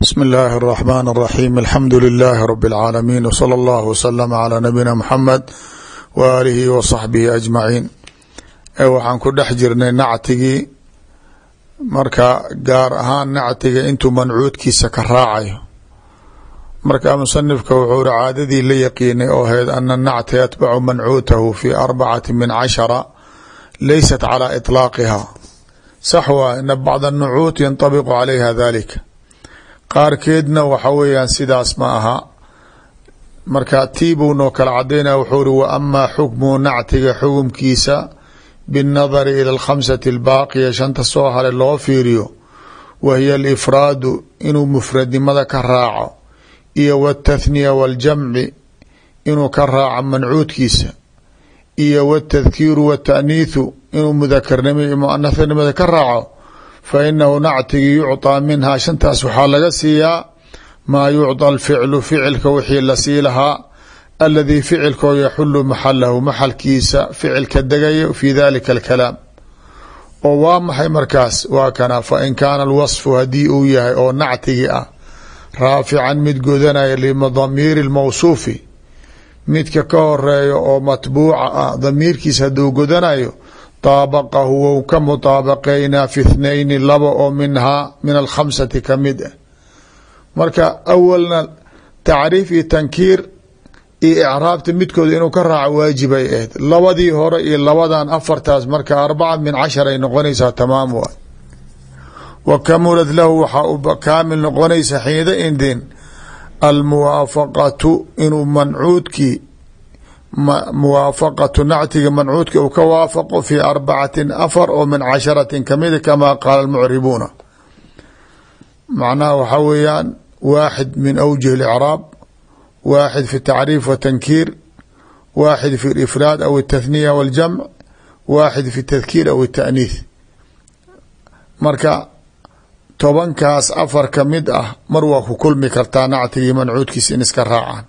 bsmi اllahi الرحman الرaxيm alxamdu lilahi rb اlcaalamiin wslى اllah wslm عlى nabiyina mxamed w aalihi wa صaxbihi ajmaciin waxaan ku dhex jirnay nactigii marka gaar ahaan nactiga intuu mancuudkiisa ka raacayo marka musanifka wuxuu ri caadadii la yaqiinay oo ahayd ana nacta yatbacu mancuutahu fi arbacati min cashara laysat calى iطlaaqiha sax waa ina bacd الnucuut yanطabiqu calayha dalika qaarkeedna waxa weeyaan sidaas ma aha marka tiibuu noo kala cadaynaya wuxuu ri wa amaa xukmu nactiga xukumkiisa biاnnadari ila alkhamsati albaaqiya shanta soo hare loo fiiriyo wa hiya alifraadu inuu mufradnimada ka raaco iyo wاtathniya waاljamci inuu ka raaco mancuudkiisa iyo wاtadkiiru wاtaaniithu inuu mudakarnimo iyo muanathnimada ka raaco fa inahu nactigi yucطaa minhaa shantaas waxaa laga siiyaa maa yucطى alficlu ficilka wixii la sii lahaa aladii ficilkoo yaxulu maxalahu maxalkiisa ficilka degayo fi dalika alkalaam oo waa maxay markaas waa kana fain kaana alwaصfu haddii uu yahay oo nactigi ah raafican mid godanaya lidamiiri اlmawsuufi midka ka horeeyo oo matbuuca ah damiirkiisa hadduu godanayo taabaqahu wou ka mutaabaqaynaa fi ithnayni laba oo minhaa min alkhamsati ka mid ah marka awalna tacriif iyo tankiir iyo icraabta midkooda inuu ka raaco waajibay ahayd labadii hore iyo labadan afartaas marka arbaca min cashar ay noqonaysaa tamaam waay wa kamulad lahu waxaa u kaamil noqonaysa xiida indin almuwaafaqatu inuu mancuudkii muwaafaqatu nactiga mancuudka uu ka waafaqo fi arbacatin afar oo min casharatin kamida kama qaala almucribuuna macnaha waxaa weeyaan waaxid min awjih اlicraab waaxid fi tacriif watankiir waaxid fi ifraad aw اtathniya waاljamc waaxid fi tadkiir aw اtaaniith marka tobankaas afar ka mid ah mar waa ku kulmi kartaa nactigii mancuudkiisa in iska raacaan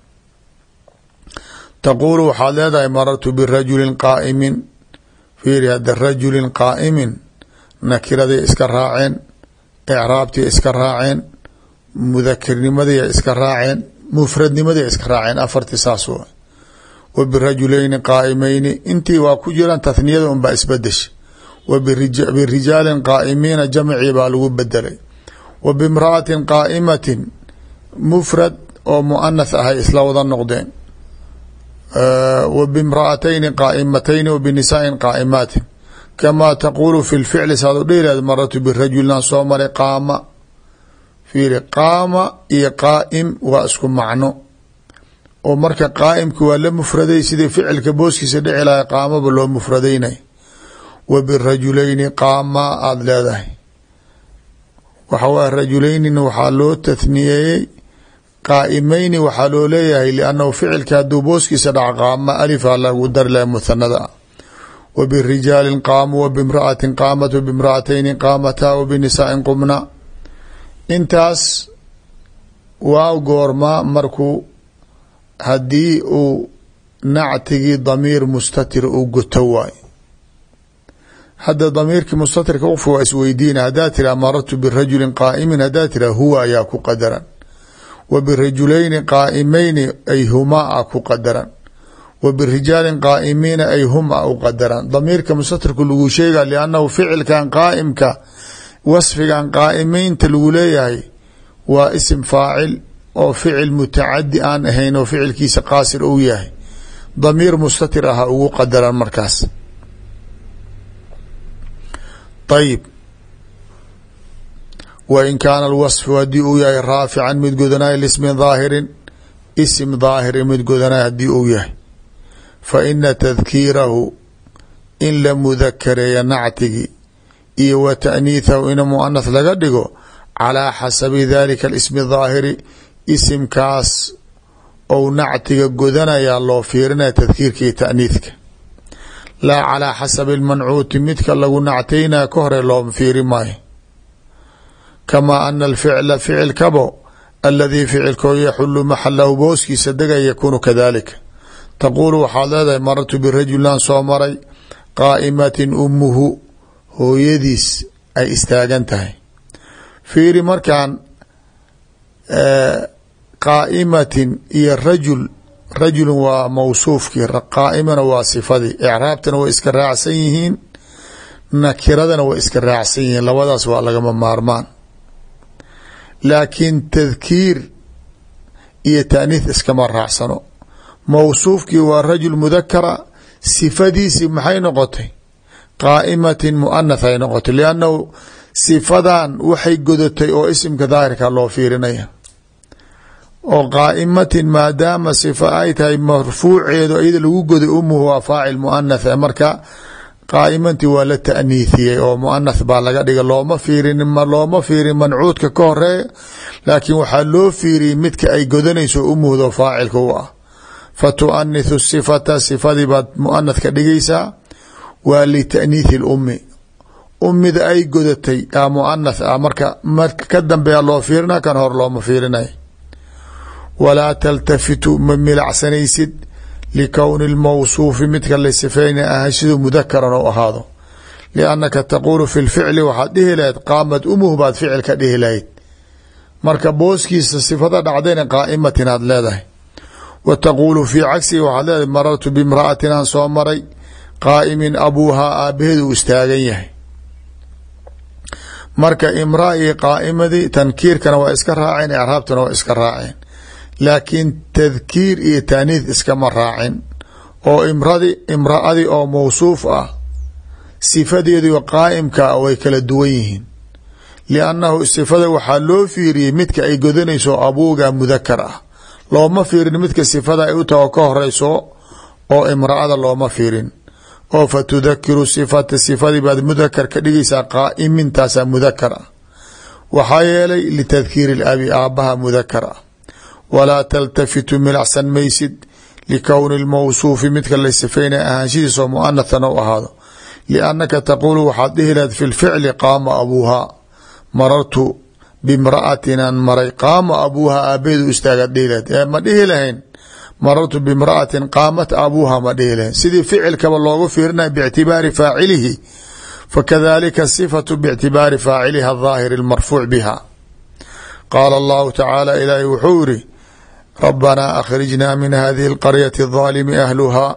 taquulu waxaad leedahay marartu birajulin qaa'imin fiiri hadda rajulin qaa'imin nakiraday iska raaceen icraabtii iska raaceen mudakirnimaday iska raaceen mufradnimaday iska raaceen afartii saas wa wa birajuleyni qaa'imayni intii waa ku jiraan tathniyada unbaa isbedesha wa birijaalin qaa'imiina jamcii baa lagu bedelay wa bimra'atin qaa'imatin mufrad oo muanath ahay isla wada noqdeen w bimraatayni qaaimatayni w binisaain qaa'imaatin kamaa taquulu fi lficli saad u dhihileed maratu birajulnaan soo maray qaama. Fiiri qaama iyo qaa'im waa isku macno. Oo marka qaa'imka waa la mufraday sidii ficilka booskiisa dhici lahay qaamaba loo mufradaynay. Wa birajulayni qaama aada leedahay. Waxa rajulaynina waxaa loo tathniyeeyey qaa'imayni waxaa loo leeyahay liannahu ficilka hadduu booskiisa dhac qaama alifa lagu dari laha muhanada ah wa birijaalin qaamu wa bimra'atin qaamat wa bimra'atayni qaamataa wa binisaain qumna intaas waa goormaa markuu haddii uu nactigii damiir mustatir uu guto waay hadda damiirkii mustatirka qofka waa isweydiina haddaa tira marartu birajulin qaa'imin haddaa tira huwa ayaa ku qadaran wa birajulayni qaa'imayni ay humaa a ku qadaran wa birijaalin qaa'imiina ay hum a u qadaran damiirka mustatirku lagu sheega liannahu ficilkan qaa'imka wasfigan qaa'imeynta lagu leeyahay waa isim faacil oo ficil mutacadi aan ahayn oo ficilkiisa qaasir uu yahay damiir mustatir aha ugu qadaran markaas ayib wain kaana alwasfu haddii uu yahay raafican mid godanaayo lismin daahirin isim daahiri mid godanaayo haddii uu yahay fa ina tadkiirahu in la mudakareeya nactigi iyo wa taaniithahu in muanath laga dhigo calaa xasabi dalika alismi daahiri isimkaas ou nactiga godanayaa loo fiirinaya tadkiirka iyo taaniithka laa calaa xasabi lmancuuti midka lagu nactaynaya ka hore loo fiiri maayo kamaa ana alficla ficilkabo aladii ficilkoo yaxulu maxalahu booskiisa degaya yakuunu kadalika taquulu waxaad leedahay marartu birajulan soo maray qaa'imatin ummuhu hooyadiis ay istaagan tahay fiiri markaan qaa'imatin iyo rajul rajulun waa mawsuufkii qaa'imana waa sifadii icraabtana way iska raacsan yihiin nakiradana way iska raacsan yihiin labadaas waa lagama maarmaan laakiin tadkiir iyo taaniith iskama raacsano. Mawsuufkii waa rajul mudakara sifadiisii maxay noqotay? Qaa'imatin muanath ay noqotay liannahu sifadan waxay godatay oo isimka daahirka loo fiirinaya. Oo qaa'imatin maadaama sifa ay tahay marfuuceedu iyada lagu goday umuhu waa faacil muanath marka qaa'imantii waa la taaniithiyey oo muanath baa laga dhiga looma fiirin looma fiirin mancuudka ka horreeya laakiin waxaa loo fiiriyey midka ay godanayso umuhdo faacilka u ah. Fa tuanithu sifata sifadii baad muanath ka dhigaysaa waa litaniithi lummi ummida ay godatay a muanath ah marka marka ka dambeeya loo fiirina kan hor looma fiirinay. Walaa taltafitu ma milacsanaysid likowni lmawsuufi midka la sifeyna ahay siduu mudakaran u ahaado liannaka taquulu fi lficli waxaad dhihi lahayd qaamad umuhu baad ficil ka dhihi lahayd marka booskiisa sifada dhacdayna qaa'imatin aad leedahay wa taquulu fii cagsihi waxaad leedahay marartu bimra'atin aan soo maray qaa'imin abuuhaa aabaheed uu istaagan yahay marka imraa iyo qaa'imadii tankiirkana waa iska raaceen icraabtana waa iska raaceen laakiin tadkiir iyo taaniith iskama raacin oo imradi imra'adii oo mawsuuf ah sifadeedu qaa'imka ah way kala duwan yihiin. Liannahu sifada waxaa loo fiiriyey midka ay godanayso abuuga mudakar ah. Looma fiirin midka sifada ay u taho ka horeyso oo imra'ada looma fiirin. Oo fa tudakiru sifata sifadii baad mudakar ka dhigaysaa qaa'imintaasaa mudakar ah. Waxaa yeelay litadkiiri labi aabbaha mudakar ah walaa taltafitu milacsan maysid likowni lmawsuufi midka la sifaynaya ahaanshihiisoo muanathan u ahaado liannaka taquulu waxaad dhihi lahayd fi lficli qaama abuuhaa marartu bimra'atinaan maray qaama abuuhaa aabaheedu istaagaad dhihi lahayd ee ma dhihi lahayn marartu bimra'atin qaamat abuuha ma dhihi lahayn sidii ficilkaba loogu fiirinaya biictibaari faacilihi fakadalika sifatu biictibaari faaciliha yiri rabbanaa akhrijnaa min hadihi alqaryati adaalimi ahluhaa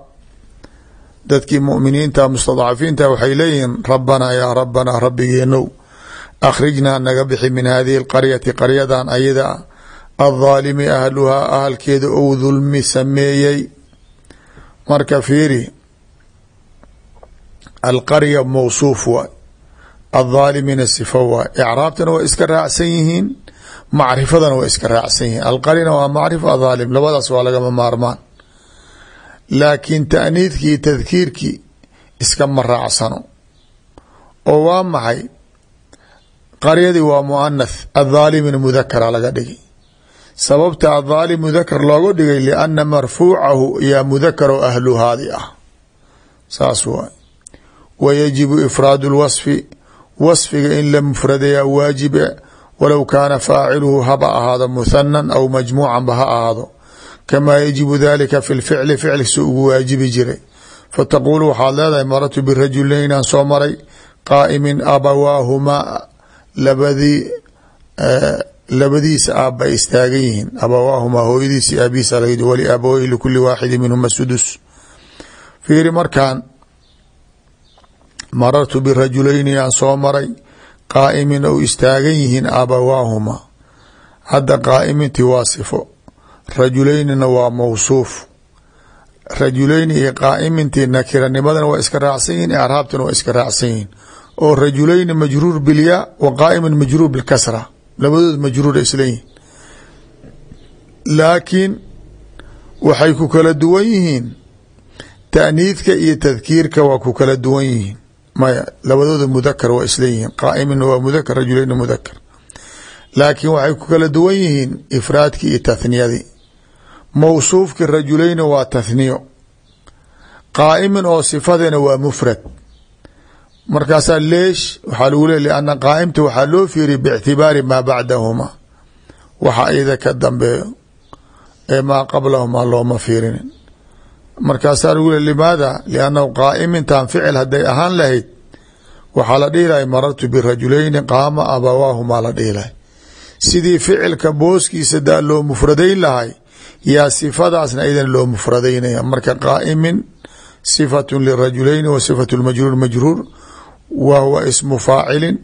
dadkii muminiinta mustadcafiinta waxay leeyihiin rabbanaa yaa rabbanaa rabbigeenow akhrijnaa naga bixi min hadihi alqaryati qaryadan ayada aلظaalimi ahluhaa ahalkeeda ou dulmi sameeyey marka fiiri alqarya mawsuuf waay aلظaalimina sifa waay icraabtana waa iska raacsan yihiin macrifadana waa iska raacsan yihiin. Alqarina waa macrifa ahaalim labadaas waa lagama maarmaan. Laakiin taaniidki iyo tadkiirkii iskama raacsano. Oo waa maxay? Qaryadii waa muanath ahaalimin mudakara laga dhigay. Sababta ahaalim mudakar looga dhigay liana marfuucahu ya mudakaro ahluhaadi ah. Saas waay. Wayajibu ifraadu lwasfi wasfiga in la mufradayaa waajibe walow kaana faaciluhu haba ahaado muhanan aw majmuucanba ha ahaado. Kamaa yajibu dalika fi lficli ficlkiisa ugu waajibi jiray. Fataquulu waxaad leedahay maratu birajulayn aan soo maray qaa'imin abawaahumaa labadii labadiisa aab bay istaagan yihiin. Abawaahumaa hooyadiisi aabihiisa laga wali abaweyhi likuli waaxidi minhuma sudus fiiri markaan marartu birajulayni aan soo maray qaa'imin ou istaagan yihiin abawaahumaa hadda qaa'imintii waa sifo rajulaynina waa mawsuuf rajulayni iyo qaa'imintii nakiranimadana waa iska raacsan yihiin icraabtana waa iska raacsan yihiin oo rajulayni majruur bilyaa wa qaa'imin majruur bilkasra labadood majruura isleeyihin laakiin waxay ku kala duwan yihiin taaniidka iyo tadkiirka waa ku kala duwan yihiin maya labadooda mudakar waa isleeyihiin qaa'imina waa mudakar rajulayna mudakar laakiin waxay ku kala duwan yihiin ifraadkii iyo tathniyadii mawsuufki rajulayna waa tathniyo. Qaa'imin oo sifadeena waa mufrad. Markaasaa leesh waxaa lagu le lianna qaa'imta waxaa loo fiiriya biictibaari maa bacdahuma waxa iyada ka dambeeyo ee maa qablahumaa looma fiirinin markaasaa lagu le limaada liannahu qaa'imintan ficil hadday ahaan lahayd waxaa la dhihi marartu birajulayni qaama abawaahumaa la dhihi sidii ficilka booskiisa daa loo mufradayn lahay yaa sifadaasna idan loo mufradaynaya. Marka qaa'imin sifatu lirajulayni wa sifatu majruur majruur wa huwa ismu faacilin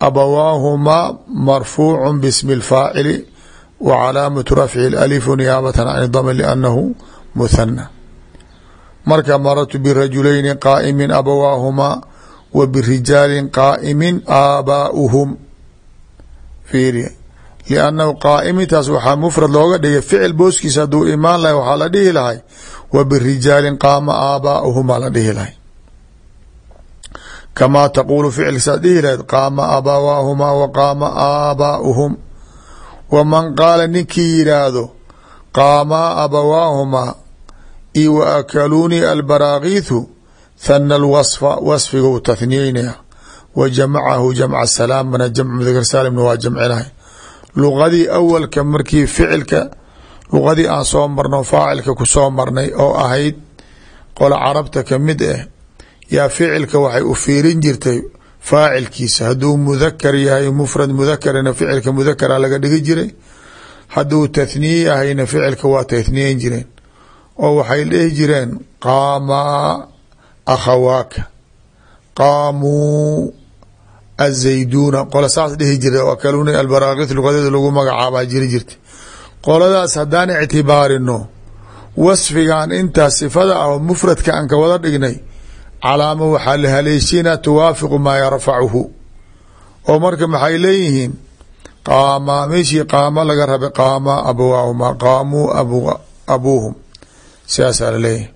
abawaahumaa marfuucu bismi اlfaacili wa calaamatu rafci alifu niyaabatan can dam liannahu marka marartu birajulayni qaa'imin abawaahumaa wa birijaalin qaa'imin aabaa'uhum fiiri. Liannahu qaa'imintaas waxaa mufrad looga dhigay ficil booskiisa hadduu imaan lahay waxaa la dhihi lahay wa birijaalin qaama aabaa'uhumaa la dhihi lahay. Kamaa taquulu ficilkaasaad dhihi lahayd qaama wa qaama aabaa'uhum waman qaala ninkii yidhaahdo qaamaa abawaahumaa io wa akaluunii albaraakiithu hana alwasfa wasfiga uu tahniyeynaya wa jamacahu jamca salaamana jamcu mudakar saalimna waa jamcinahay luqadii awalka markii ficilka luqadii aan soo marno faacilka ku soo marnay oo ahayd qola carabta ka mid ah yaa ficilka waxay u fiirin jirtay faacilkiisa hadduu mudakar yahay mufrad mudakarina ficilka mudakara laga dhigi jiray hadduu tathniye yahayna ficilka oo waxay dhihi jireen qaamaa akhawaaka qaamuu azayduuna qola saas dhihi jira akaluna albaraakit luqadeeda lagu magacaabaa jiri jirta qoladaas haddaan ictibaarino wasfigan intaa sifada ah oo mufradka aan ka wada dhignay calaamo waxaa la haleeshiina tuwaafiqu maa yarfacuhu. Oo marka maxay leeyihiin qaama meeshii qaamo laga rabay qaama abawaahumaa qaamuu abuuhum sidaasaa la leeyahay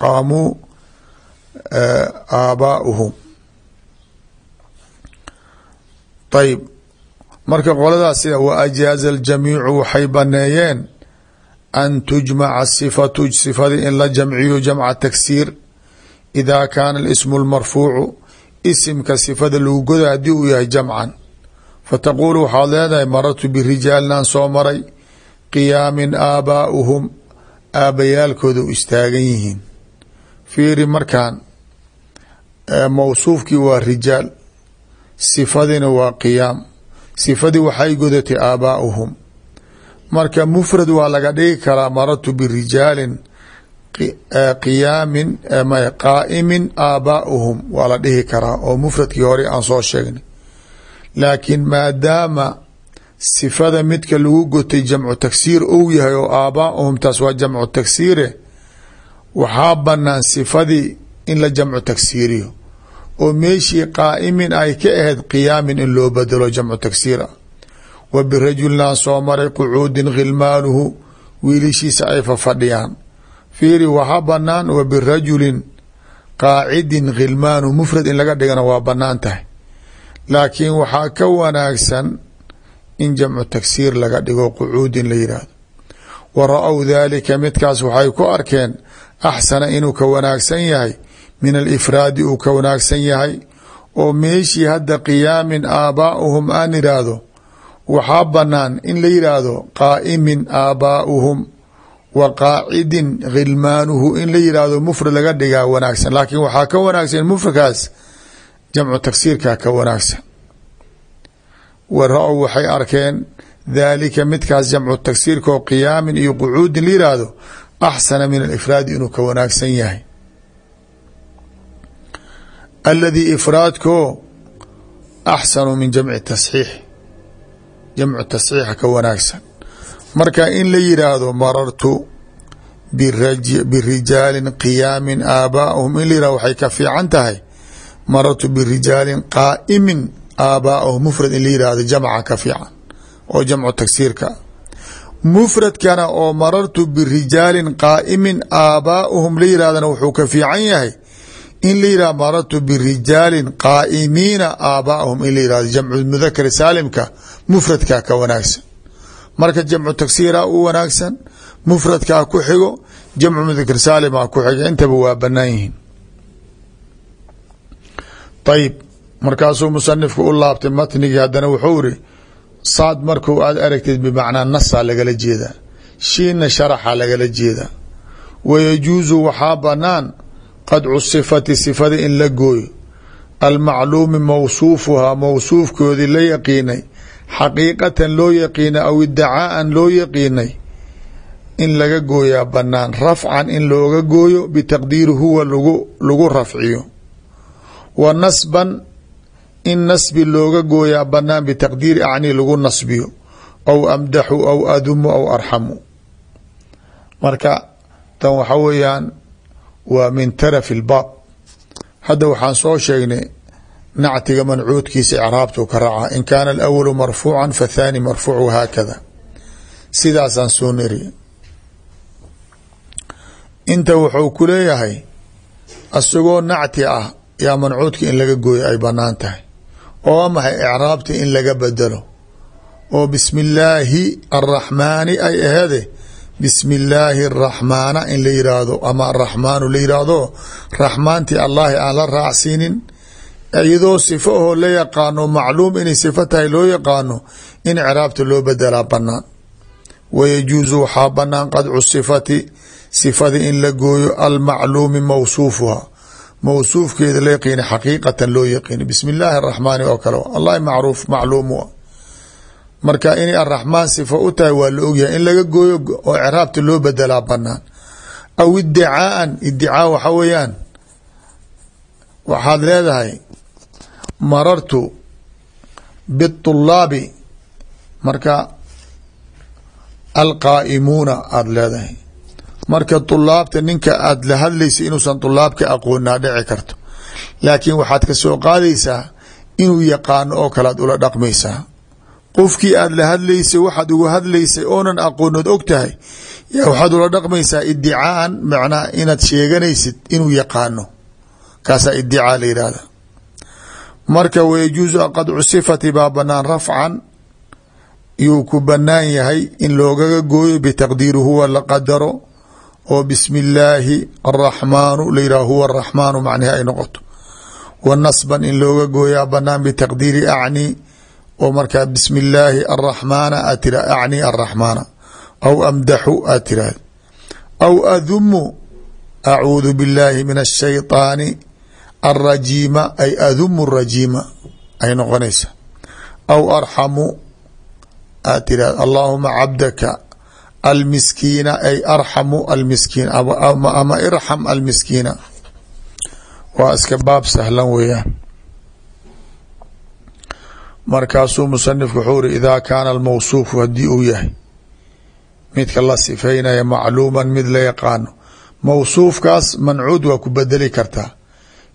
qaamuu aabaauhum ayb marka qoladaas wa ajaaza aljamiicu waxay baneeyeen an tujmaca sifatu sifadii in la jamciyo jamca taksiir ida kaana ismu lmarfuucu isimka sifada lagu goda haddii uu yahay jamcan. Fataquulu waxaad leedahay marartu birijaalinaan soo maray qiyaamin aabaauhum aabbayaalkooda u istaagan yihiin. Fiiri markaan mawsuufkii waa rijaal sifadina waa qiyaam. Sifadii waxay godatay aabaauhum. Marka mufrad waa laga dhigi karaa marartu birijaalin qiyaamin qaa'imin aabaauhum waa la dhihi karaa oo mufradkii hore aan soo sheegnay. Laakiin maadaama sifada midka lagu gotay jamcu tagsiir ou yahay oo aabaauhum taas waa jamcu tagsiire waxaa banaan sifadii in la jamcu tagsiiriyo oo meeshii qaa'imin ay ka ahayd qiyaamin in loo bedelo jamcu tagsiira. Wa birajulnaa soo maray qucuudin khilmaanuhu wiilishiisa ay fafadhiyaan fiiri waxaa banaan wa birajulin qaacidin khilmaanuhu mufrad in laga dhigana waa bannaan tahay. Laakiin waxaa ka wanaagsan in jamcu tagsiir laga dhigo qucuudin la yidhaahdo wa ra'ow daalika midkaas waxay ku arkeen axsana inuu ka wanaagsan yahay min alifraadi uu ka wanaagsan yahay oo meeshii hadda qiyaamin aabaauhum aan idhaahdo waxaa banaan in la yidhaahdo qaa'imin aabaauhum wa qaacidin khilmaanuhu in la yidhaahdo mufrad laga dhigaa wanaagsan. Laakiin waxaa ka wanaagsan mufradkaas jamcu tagsiirkaa ka wanaagsan wa ra'ow waxay arkeen daalika midkaas jamcu tagsiirka oo qiyaamin iyo qucuudin la yidhaahdo axsana min alifraadi inuu ka wanaagsan yahay. Aladii ifraadko axsanu min jamci tasxiix. Jamcu tasxiixa ka wanaagsan. Marka in la yidhaahdo marartu birijaalin qiyaamin aabaauhum in la yihahdo waxay ka fiican tahay marartu birijaalin qaa'imin aabaauhum mufrad in la yihahdo jamca ka fiican oo jamcu tagsiirka. Mufradkana oo marartu birijaalin qaa'imin aabaauhum la yidhahdana wuxuu ka fiican yahay in la yihah marartu birijaalin qaa'imiina aabaahum in la yihahdo jamcu mudakari saalimka mufradkaa ka wanaagsan. Marka jamcu tagsiira u wanaagsan mufradkaa ku xigo jamcu mudakar saalima ku xigo intaba waa banaan yihiin. Ayib markaasuu musanifku u laabtay matnigii haddana wuxuu iri saad marku aad aragtid bimacnaa nasaa lagala jeedaa shiina sharaxa lagala jeedaa. Wayajuusu waxaa banaan qadcu sifati sifada in la gooyo. Almacluumi mawsuufuhaa mawsuufkoodii la yaqiinay xaqiiqatan loo yaqiina aw idacaaan loo yaqiinay in laga gooyaa banaan rafcan in looga gooyo bitaqdiiri huwa lagu rafciyo. Wa nasban in nasbi looga gooyaa banaan bitaqdiiri acni lagu nasbiyo aw amdaxu aw adumu aw arxamu. Marka tan waxa weeyaan waa min tarafi lbaab hadda waxaan soo sheegnay nactiga mancuudkiisa icraabtu ka raca in kaana alawalu marfuuca fathaani marfuuc haakada. Sidaasaan soo niri inta wuxuu ku leeyahay asagoo nacti ah yaa mancuudka in laga gooyo ay bannaan tahay oo maxay icraabta in laga bedelo? oo bismi illaahi arraxmaani ay ahede bismi illaahi araxmaana in la yiraahdo ama araxmaanu la yiraahdo raxmaantii allahi aan la raacsiinin iyadoo sifo oo la yaqaano macluum inay sifo tahay loo yaqaano in icraabta loo bedelaa banaan wayajuusu waxaa banaan qadcu sifati sifada in la gooyo almacluumi mawsuufuha mawsuufkeeda la yaqiina xaqiiqatan loo yaqiina bismi illaahi araxmaani oo kale. Allahi macruuf macluum marka inay araxmaan sifo u tahay waa la ogyahay in laga gooyo oo icraabta loo bedelaa banaan aw idicaaan idicaa waxa weeyaan. Waxaad leedahay marartu biطulaabi marka alqaa'imuuna aada leedahay marka طulaabta ninka aada la hadlaysa inuusan طulaabka aqoonaa dhici karto. Laakiin waxaad ka soo qaadaysaa inuu yaqaano oo kale aad ula dhaqmaysaa. Qofkii aada la hadlaysay waxaad uga hadlaysay oonan aqoonood og tahay yaa waxaad ula dhaqmaysaa idicaan macnaha inaad sheeganaysid inuu yaqaano. Kaasaa idicaa la yihahda marka wayajuusu qadcu sifati baa banaan rafcan yuu ku banaan yahay in loogaga gooyo bitaqdiiri huwa la qadaro oo bismi illaahi araxmaanu la yihah huwa araxmaanu macnihi ay noqoto. Wa nasban in looga gooyaa banaan bitaqdiiri acni oo markaa bismi illaahi araxmaana aad tira acni araxmaana aw amdaxu aad tiraahda aw adumu acuudu biاllaahi min ashayطaani alrajiima ay adumu rajiima ay noqonaysa. Aw arxamu aad tirahda allaahuma cabdaka almiskiina ay arxamu almiskiin ama irxam almiskiina. Waa iska baab sahlan weeyaan. Markaasuu musanifku wuxuu uri idaa kaana almawsuufu haddii uu yahay midka la sifaynaya macluuman mid la yaqaano mawsuufkaas mancuud waa ku bedeli kartaa.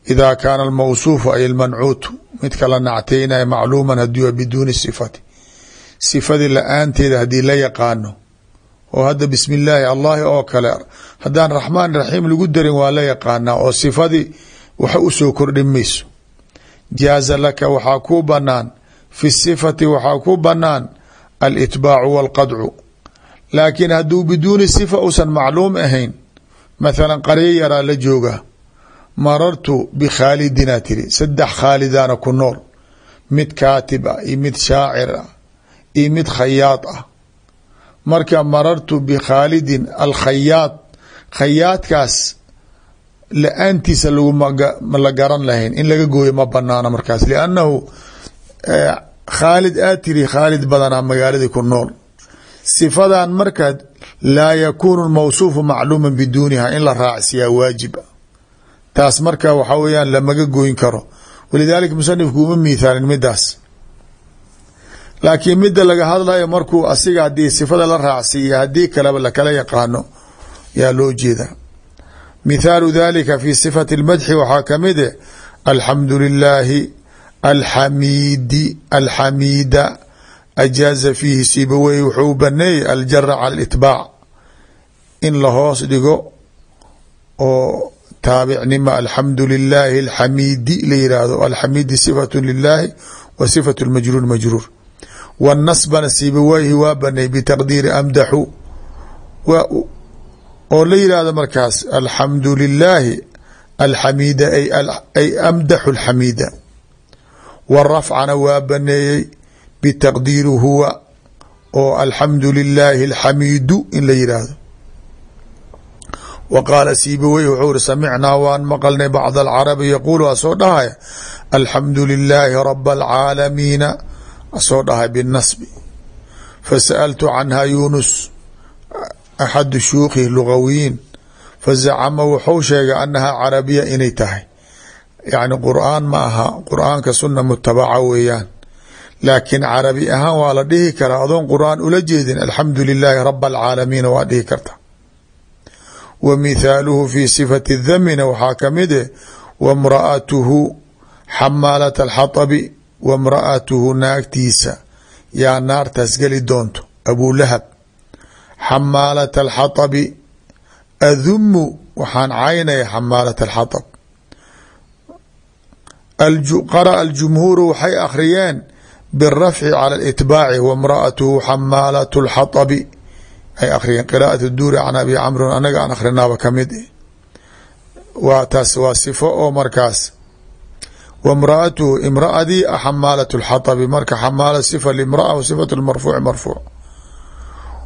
Idaa kaana almawsuufu ay almancuutu midka la nactaynaya macluuman haddii waa biduuni sifati. Sifadii la'aanteeda haddii la yaqaano oo hadda bismi illaahi allahi oo kale haddaan raxmaan raxiim lagu darin waa la yaqaanaa oo sifadii waxa u soo kordhin mayso. Jaaza laka waxaa kuu banaan fi sifati waxaa ku banaan alitbaacu walqadcu. Laakiin hadduu biduuni sifa uusan macluum ahayn mathalan qaryo yaraa la jooga marartu bikhaalidinaa tiri saddex khaalidaana ku nool. Mid kaatib ah iyo mid shaacir ah iyo mid khayaad ah marka marartu bikhaalidin alkhayaad khayaadkaas la'aantiisa laguma la garan lahayn in laga gooyo ma banaano markaas liannahu khaalid aad tiri khaalid badanaa magaaladii ku nool. Sifadan markaa laa yakuunu mawsuufu macluuma biduuniha in la raacsiyaa waajiba. Taas marka waxa weyaan lamaga goyn karo. Walidaalika musanifku uma miithaalin midaas laakiin midda laga hadlayo markuu asiga haddii sifada la raacsiiya haddii kaleba lakala yaqaano yaa loo jeeda mithaalu dalika fi sifati اlmadxi waxaa ka mid e alxamdu lilaahi alxamiidi alxamiida ajaaza fiihi sibawey wuxuu baneeyey aljara cala litbaac in la hoos dhigo oo taabicnima alxamdu lilaahi alxamiidi la yiraahdo alxamiidi sifatu lilaahi wa sifatu lmajruur majruur wanasbana sibaweyhi waa baneey bitaqdiiri amdaxu oo la yihahdo markaas alxamdu lilaahi alxamiida ay amdaxu alxamiida warafcana waa baneeyey bitaqdiiri huwa oo alxamdu lilaahi alxamiidu in la yidhaahdo wa qaala siibawey wuxuu uri samicnaa waan maqalnay bacd alcarabi yaquulu asoo dhahaya alxamdu lilaahi raba alcaalamiina asoo dhahay binasbi. Fasa'altu canha yunus axadu shuukhi lugawiyiin. Fazacama wuxuu sheegay anahaa carabiya inay tahay. Yacni qur'aan ma aha qur'aanka suna mutabaca weeyaan. Laakiin carabi ahaan waa la dhihi karaa adoon qur'aan ula jeedin alxamdu lilaahi raba alcaalamiina waa dhihi karta. Wa mithaaluhu fi sifati damina waxaa ka mid eh wamraatuhu xamaalat alxatabi wamraatuhu naagtiisa yaa naartaas geli doonto abulahab xamaalat alxatabi adumu waxaan caynaya xamaalat alxatab. Qara'a aljumhuuru waxay akhriyeen birafci cala litbaaci wamraatuhu xamaalat lxatabi ay akhriyeen qiraaat duuri can abi camrin anaga aan akhrinaaba ka mid waa taas waa sifo oo markaas wamraatuhu imraadii xamaalat lxatabi marka xamaala sifa limraa wa sifatu marfuuci marfuuc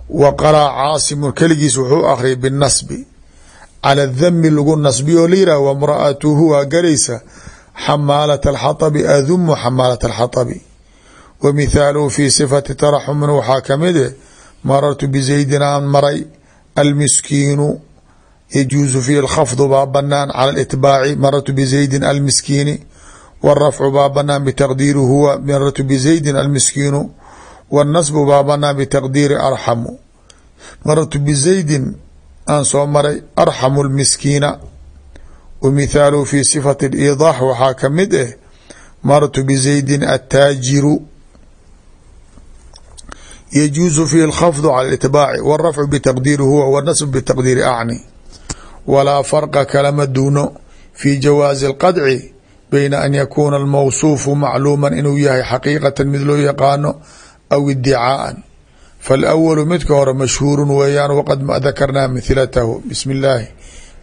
wa qaraa caasimun keligiis wuxuu akhriyay binasbi cala dami lagu nasbiyo la yihah wamraatuhu waa galaysa xamaalat alxatabi adumu xamaalat alxatabi wa mithaaluhu fi sifati taraxumin waxaa ka mid e marartu bizaydin aan maray almiskiinu yajuusu fiihi alkhafdu baa banaan cala litbaaci marartu bizaydin almiskiini wاrafcu baa banaan bitaqdiiri huwa marartu bizaydin almiskiinu wاnasbu baa banaan bitaqdiiri arxamu marartu bizaydin aan soo maray arxamu lmiskiina wa mithaaluhu fi sifati اliidaax waxaa kamid eh marartu bizaydin attaajiru yajuusu fiihi alkhafdu cala litbaaci wاrafcu bitaqdiiri huwa wاnasbu bitaqdiiri acni walaa farqa kalama duuno fi jawaazi اlqadci bayna an yakuuna almawsuufu macluuma inuu yahay xaqiiqatan mid loo yaqaano aw idicaaan faalawalu midka hore mashhuurun weeyaan waqad dakarnaa mithilatahu bismi illaahi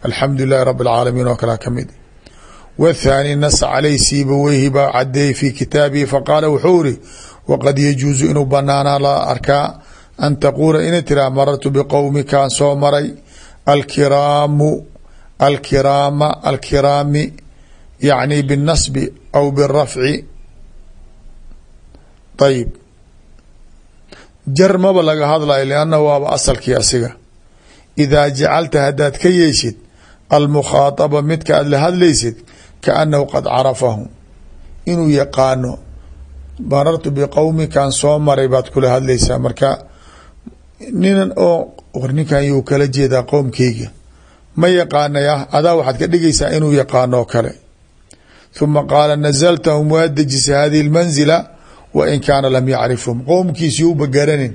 alxamdu lilahi rabi alcaalamiin oo kalaa ka mid. Wathaani nas caley siibaweyhi baa cadeeyey fi kitaabihi faqaala wuxuu iri waqad yajuusu inuu banaanaa la arkaa an taquula inay tiraa marartu biqowmikaan soo maray. Alkiraamu alkiraama alkiraami yacni biاnasbi aw birafci ayib jar maba laga hadlayo lianna waaba asalkii asiga idaa jacalta haddaad ka yeeshid almukhaadaba midka aad la hadlaysid kaanahu qad carafahu inuu yaqaano marartu biqowmikan soo maray baad kula hadlaysaa marka ninan oo war ninkan yuu kala jeedaa qowmkeyga ma yaqaanay ah adaa waxaad ka dhigaysaa inuu yaqaano kale huma qaala nazaltahum waa dejisa hadihi lmanzila wa in kaana lam yacrifhum qowmkiisa youba garanin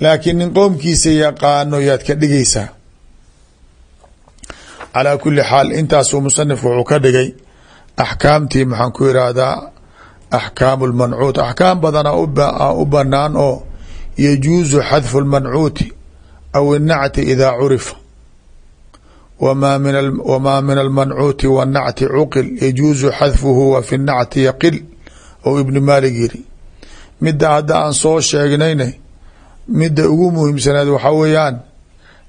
laakiin nin qowmkiisa yaqaano yaad ka dhigaysaa calaa kuli xaal intaasuu musanif wuxuu ka dhigay axkaamtii maxaan ku irahdaa axkaamu lmancuut axkaam badana u banaan oo yajuusu xadfu lmancuuti aw innacti idaa curifa wmaa min almancuuti wannacti cuqil yajuusu xadfuhu wa fi nacti yaqil ou ibni maalig yiri midda hadda aan soo sheegnayna midda ugu muhiimsaneed waxaa weeyaan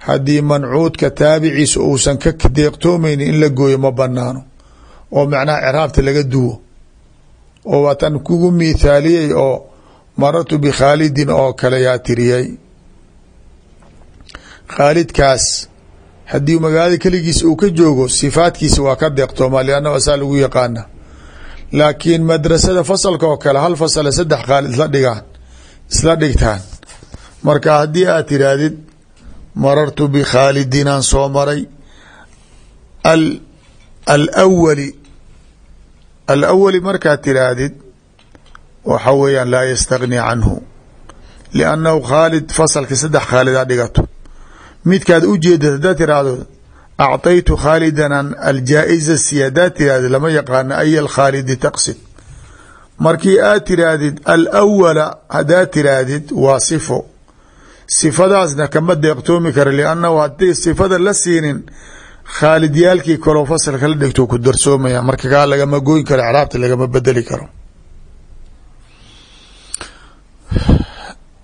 haddii mancuudka taabiciisa uusan ka deeqtoomayni in la gooyo ma banaano oo macnaha ciraabta laga duwo oo waatan kugu miithaaliyey oo marartu bikhaalidin oo kale yaa tiriyay khaalidkaas haddii magaalada keligiisa uu ka joogo sifaadkiisa waa ka deeqtooma liannahu asaa lagu yaqaana. Laakiin madrasada fasalka oo kale hal fasale saddex khaalid isla dhigaan isla dhigtaan. Marka haddii aad tiraahdid marartu bikhaalidinaan soo maray. Alawali alawali markaad tiraahdid waxa weeyaan laa yastagni canhu. Liannahu khaalid fasalka saddex khaalidaa dhigato midkaad ujeedad haddaad tiraahdo acطaytu khaalidan aljaa-iza si haddaad tirahdid lama yaqaano ay alkhaalidi taqsid markii aad tiraahdid alawala haddaad tiraahdid waa sifo. Sifadaasna kama deeqtoomi kara liannahu haddii sifada la siinin khaalidyaalkii kaloo fasalka la dhigto ku darsoomaya marka kaa lagama goyn karo craabta lagama bedeli karo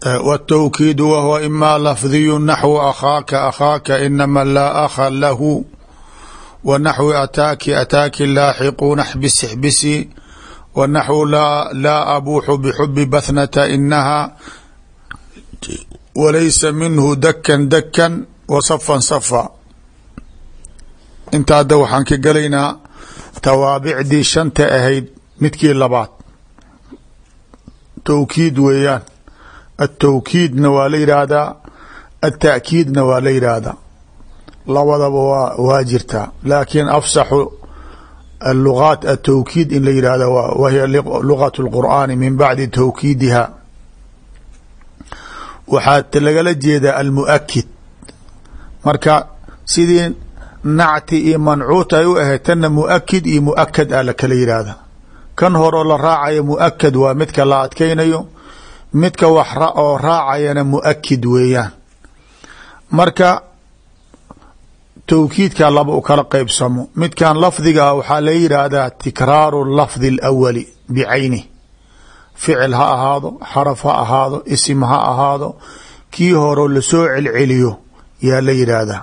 wالtwkiid whw ima lafdiyu naxwu akhaaka akhaaka inama laa akha lahu wa naxwi ataaki ataaki laaxiquuna xbisi xbisi wa naxwu laa abuuxu bixubi bathnata inahaa walaysa minhu dakan dakan wa safan safa inta hadda waxaan ka gelaynaa tawaabicdii shanta ahayd midkii labaad towkiid weeyaan atowkiidna waa la yidhaahdaa ataakiidna waa la yidhaahdaa labadaba waa waa jirtaa laakiin afsaxu alugaat atowkiid in la yidhahda wa hiya lugat اlqur'aani min bacdi towkiidiha waxaa lagala jeedaa almuakid marka sidii nacti iyo mancuut ay u ahayd tanna muakid iyo muakad a lakala yidhaahda kan horeo la raacayo muakad waa midka la adkaynayo midka wax oo raacayana muakid weeyaan. Marka towkiidka laba u kala qeybsamo midkan lafdiga ah waxaa la yidhaahdaa tikraaru lafdi alawali bicaynih ficil ha ahaado xaraf ha ahaado isim ha ahaado kii horeo la soo celceliyo yaa la yidhaahdaa.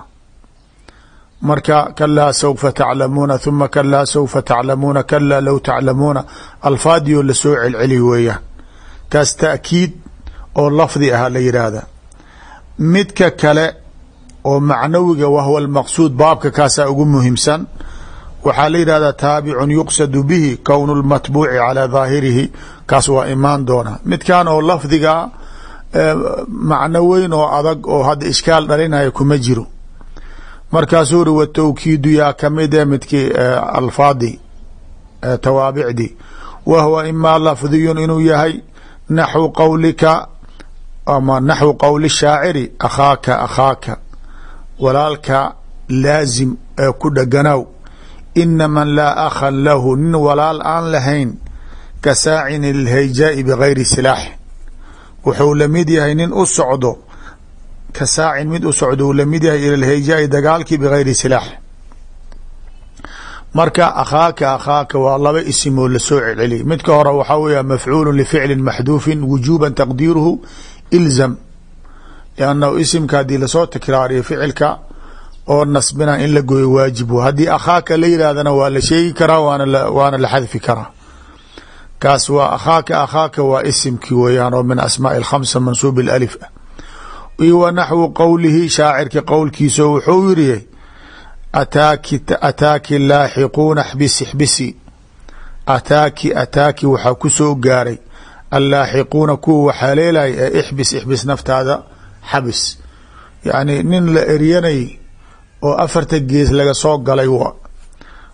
Marka kalaa saufa taclamuuna huma kalaa saufa taclamuuna kalaa low taclamuuna alfaadiyo la soo celceli weeyaan kaas taakiid oo lafdi aha la yidhaahdaa midka kale oo macnawiga wahwa almaqsuud baabka kaasaa ugu muhiimsan. Waxaa la yidhahdaa taabicun yuqsadu bihi kownu lmatbuuci calaa daahirihi kaas waa imaan doona. Midkan oo lafdiga macno weyn oo adag oo hadda ishkaal dhalinaya kuma jiro. Markaasuu uri watawkiidu yaa kamide midkii alfaadi tawaabicdii wa huwa imaa lafdiyun inuu yahay naxwu qowlika ama naxwu qowli shaaciri akhaaka akhaaka walaalka laazim ee ku dheganow ina man laa akhan lahu nin walaal aan lahayn ka saacin ilhayjaai bigayri silaax wuxuu la mid yahay nin u socdo ka saacin mid u socdo uu la mid yahay ila lhayjaai dagaalkii bigayri silaax marka akhaaka akhaaka waa laba isim oo la soo celceliyay midka hore waxaa weya mafcuulu lificlin maxduufin wujuuba taqdiiruhu ilzam. Liannahu isimka haddii la soo takraariyo ficilka oo nasbina in la gooyo waajib haddii akhaaka la yidhahdana waa la sheegi karaa waana la xadfi karaa. Kaas waa akhaaka akhaaka waa isimkii weeyaan oo min asmaaءi اkhamsa mansuub alif. Ah io wa naxwu qowlihi shaacirka wuxuu yiri ataaki ataaki laaxiquuna xbisi xbisi. Ataaki ataaki waxaa ku soo gaaray. Allaaxiquuna kuwa waxaa ee ixbis ixbis naftaada xabis. Yacni nin la eryanay oo afarta gees laga soo galay wa.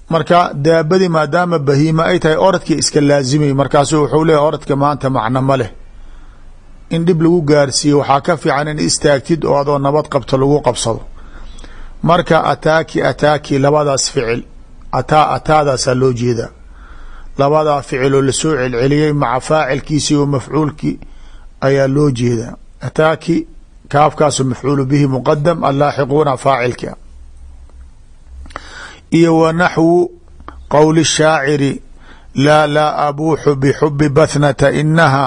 Marka daabadii maadaama bahiima ay tahay oradkii iska laazimay markaasu wuxuu leeyahy oradka maanta macno ma leh. In dhib lagu gaarsiiye waxaa ka fiican in istaagtid oo adoo nabad qabto lagu qabsado marka ataaki ataaki labadaas ficil ataa ataadaasaa loo jeedaa labadaa ficil oo la soo celceliyey maca faacilkiisii oo mafcuulkii ayaa loo jeedaa ataaki kaafkaasu mafcuulu bihi muqadam allaaxiquuna faacilka. Iyo wa naxwu qowli shaaciri laa laa abuuxu bixubi bathnata inaha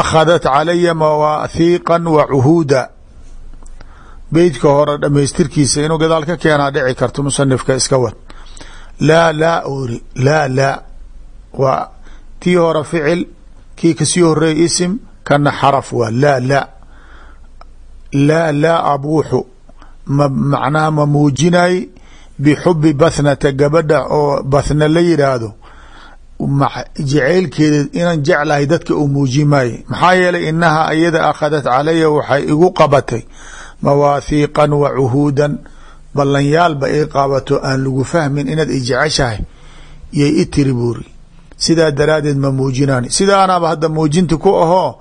akhadat calaya mawaahiiqa wa cuhuuda beytka hore dhamaystirkiisa inuu gadaal ka keenaa dhici karto musanifka iska wad laa laa uri laa laa waa tii hore ficil kii ka sii horeeyay isim kana xaraf waa laa laa laa laa abuuxu ma macnaha ma muujinay bixubi bathnata gabadha oo bathna la yidhaahdo jaceylkeeda inaan jeclahay dadka uu muuji maaye maxaa yeelay inaha iyada akhadat calaya waxay igu qabatay mawaahiiqan wa cuhuudan. Ballanyaalba ii qabato aan lagu fahmin inaad i jeceshahay yay i tiri buuri. Sidaa daraaddeed ma muujinaan sidaanaaba hadda muujinta ku ahoo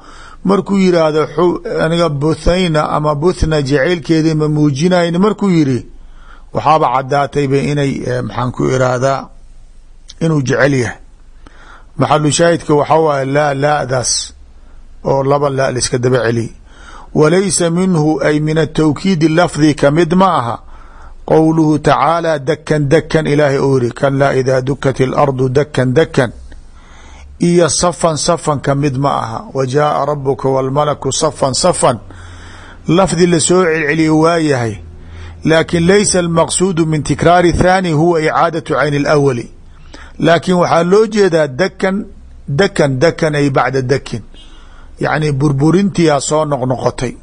markuu yiraahdo aniga buthayna ama buthna jaceylkeedii ma muujinayn markuu yiri waxaaba caddaatayba inay maxaan ku iraahdaa inuu jecel yahay maxalu shaahidka waxaa waaye laa laadaas oo laba laa liska daba celiy walaysa minhu ay min atawkiidi lafdi ka mid ma aha. Qowluhu tacaala dakan dakan ilaahay ou yiri kalaa idaa dukat ilardu dakan dakan iyo safan safan ka mid ma aha. Wa jaaa rabuka walmalaku safan safan. Lafdi la soo celceliyo waa yahay. Laakin laysa almaqsuudu min tikraari thaani huwa icaadatu cayni اlawali laakiin waxaa loo jeedaa dakan dakan dakan ay bacda dakin yacni burburintiyaa soo noqnoqotay.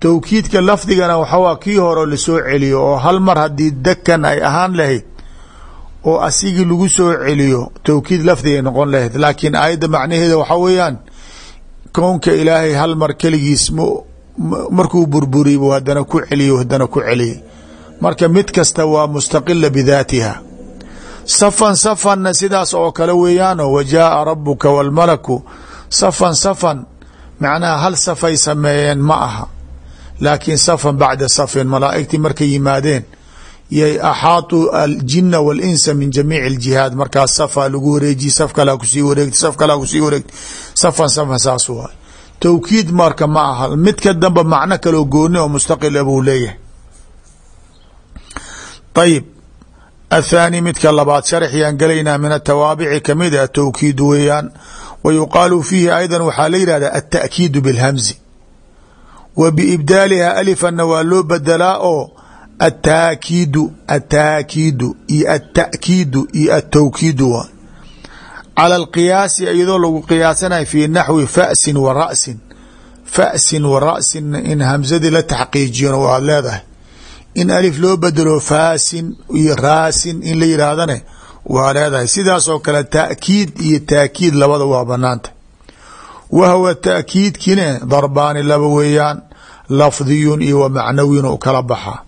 Towkiidka lafdigana waxaa kii hore la soo celiyo oo hal mar haddii dakan ay ahaan lahayd oo asigii lagu soo celiyo towkiid lafdigay noqon lahayd. Laakiin aayadda macnaheeda waxaa weeyaan kownka ilaahay hal mar keligiis m markuu burburiy buu haddana ku celiyo haddana ku celiyay marka mid kasta waa mustaqila bidaatiha safan safanna sidaas oo kale weeyaano wa jaaa rabuka wاlmalaku safan safan macnaha hal safay sameeyeen ma aha. Laakiin safan bacda safin malaa'igtii markay yimaadeen yay axaatuu aljina walinsa min jamiic اljihaad markaas safaa lagu wareejiye saf kalaa ku sii wareegta saf kalaa ku sii wareegta safan safan saas waay. Towkiid marka ma aha. Midka dambe macno kaloo gooni oo mustaqila ah buu leeyahay. Ayib athaani midka labaad sharxiyaan gelaynaa min atawaabici ka mid a towkiid weeyaan wa yuqaalu fiihi ayda waxaa la yihahda alta'kiidu bilhamzi wa biibdaaliha alifanna waa loo bedelaa oo ataakiidu ataakiidu iyo alta'kiidu iyo altowkiidu waa cala alqiyaasi iyadoo lagu qiyaasanayo fii naxwi fasin wa rasin fasin wa la taxqiijiyona waad leedahay in alif loo bedelo faasin iyo raasin in la yihaahdane waa leedahay sidaas oo kale taakiid iyo taakiid labada waa banaanta wa huwa taakiidkine darbaani laba weeyaan lafdiyun iyo wa macnawiyun u kala baxaa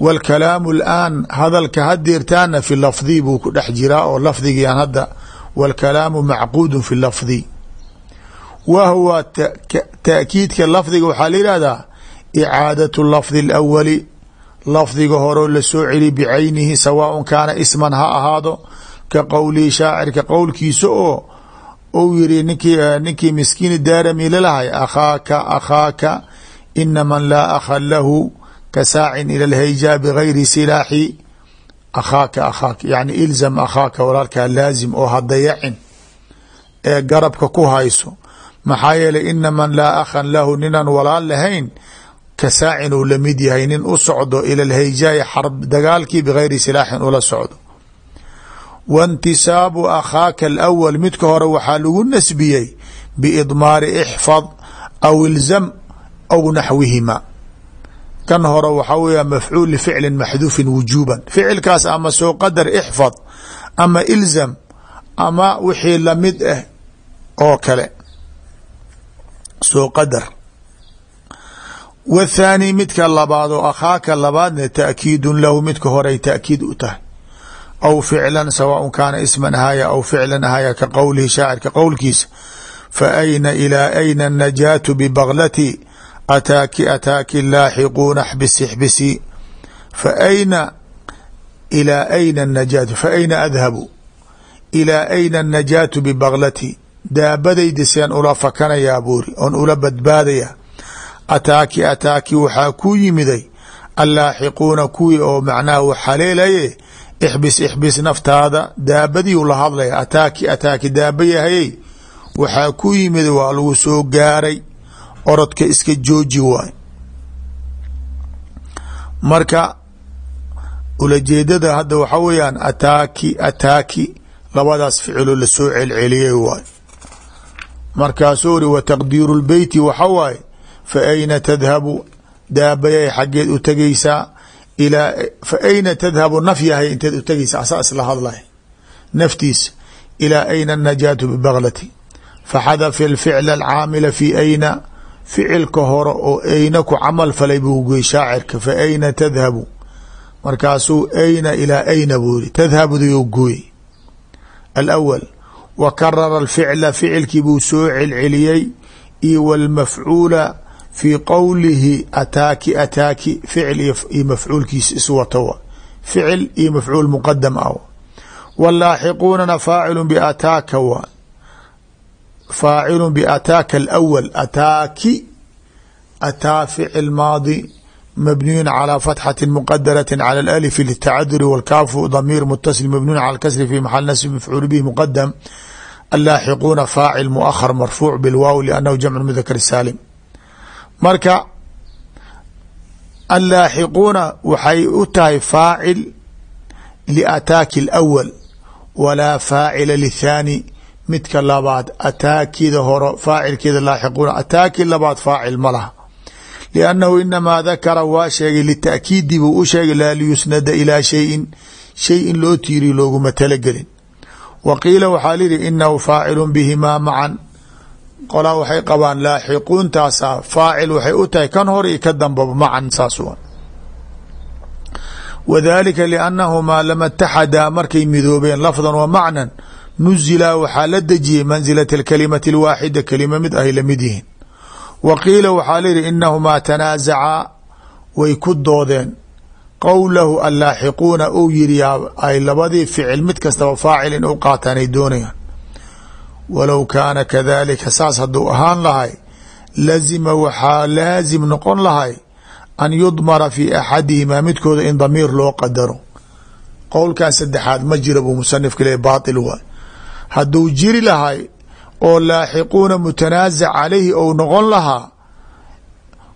wاlkalaamu اlaan hadalka hadeertaana fi lafdi buu ku dhex jiraa oo lafdigiian hadda wاlkalaamu macquudu fi lafdi wa huwa taakiidka lafdiga waxaa la yihahdaa icaadaة lafdi اlawali lafdiga horeo la soo celi bicaynihi sawaaء kaana isman ha ahaado ka qowlihi shaacirka qowlkiisa oo ou yiri ninkii ninkii miskiini daarami lalahay akhaaka akhaaka ina man laa akha lahu ka saacin ila lhayjaa bgayri silaaxi akhaaka akhaaka. Yani ilzam akhaaka walaalkaa laazim oo ha dayacin ee garabka ku hayso. Maxaa yeelay ina man laa akhan lahu ninaan walaal lahayn ka saacin uu la mid yahay nin u socdo ila lhayjaa'i xarb dagaalkii bgayri silaaxin ula socdo. Wa intisaabu akhaaka alawal midka hore waxaa lagu nasbiyey biidmaari ixfad aw ilzam aw naxwihima. Kan hore waxaa weya mafcuul lificli maxduufin wujuuban. Ficilkaas ama soo qadar ixfad ama ilzam ama wixii la mid ah oo kale. Soo qadar wthaani midka labaad oo akhaaka labaadna taakiidun lahu midka horey taakiid u tahay aw ficlan sawaaء kaana isman ahaya aw ficlan ahaya ka qowlihi shaacirka qowlkiisa fa ayna ilaa ayna najaatu bibaglati ataaki ataaki laaxiquuna xbisi xbisi fa ayna ilaa ayna najaatu fa ayna adhabu ilaa ayna najaatu bibaglati daabadayda seen ula fakanayaa buuri oon ula badbaadaya ataaki ataaki waxaa ku yimiday allaaxiquuna kuwii oo macnaha wax haleelaye ixbis ixbis naftaada daabadii u la hadlaya ataaki ataaki daaba yahayey waxaa ku yimid waa lagu soo gaaray orodka iska jooji waay. Marka ulajeedada hadda waxaa weeyaan ataaki ataaki labadaas ficilo la soo celceliyey waay. Markaasuu wa taqdiiru lbeyti waxa waaye fa ayna tadhabu? Daabayay xaggeed u tegeysaa ilaa fa ayna tadhabu? Nafyahay inteed u tegeysaa asaa isla hadlay. Naftiisa ilaa ayna anajaatu bibaglati faxadafa alficla alcaamila fi ayna ficilka hore oo ayna ku camal falay buu goy shaacirka. Fa ayna tadhabu? Markaasuu ayna ilaa ayna buu yiri tadhabuduu gooy alawal wa karara alficla ficilkii buu soo celceliyey. Iyo wاlmafcuula fii qowlihi ataaki ataaki ficil iyo mafcuulkiis iswato ficil iyo mafcuul muqadam ah walaaxiquunana faacilu biataaka wa. Faacilu biataaka alawal ataaki ataa ficil maadi mabniyun calaa fatxati muqadarati cala alalifi litacaduri walkaafu damiir mutasil mabniyun cala kasri fi maxal nasbi mafcuul bihi muqadam alaaxiquuna faacil muahar marfuuc bilwaaw liannahu jamcu mudakar saalim marka allaaxiquuna waxay u tahay faacil liataaki اlأwal walaa faacila lithaani midka labaad ataakida horo faacilkeeda laaxiquuna ataaki labaad faacil ma laha. Liannahu inamaa dakara waa sheegay litaakiidi buu u sheegay laa liyusnada ilaa shayin shay in loo tiiriyo looguma talagelin. Wa qiila waxaa liyihi inahu faacilu bihimaa macan qolaa waxay qabaan laaxiquuntaasa faacil waxay u tahay kan hor iyo ka dambaba macan saas u wadalika liannahumaa lama taxadaa markay midoobeen lafdan wa macnan nuzilaa waxaa la dejiyey mansilata alkalimati alwaaxida kelima mid ay la mid yihiin. Wa qiila waxaa layihi inahumaa tanaazacaa way ku doodeen. Qowlahu allaaxiquuna uu yiri ay labadii ficil mid kastaba faacil in u qaataan ay doonayaan walow kaana kadalika saas hadduu ahaan lahay lazima waxaa laasim noqon lahay an yudmara fi axadihimaa midkooda in damiir loo qadaro. Qowlkan saddexaad ma jira buu musanifka le baatil waay. Hadduu jiri lahay oo laaxiquuna mutanaasac calayhi ou noqon lahaa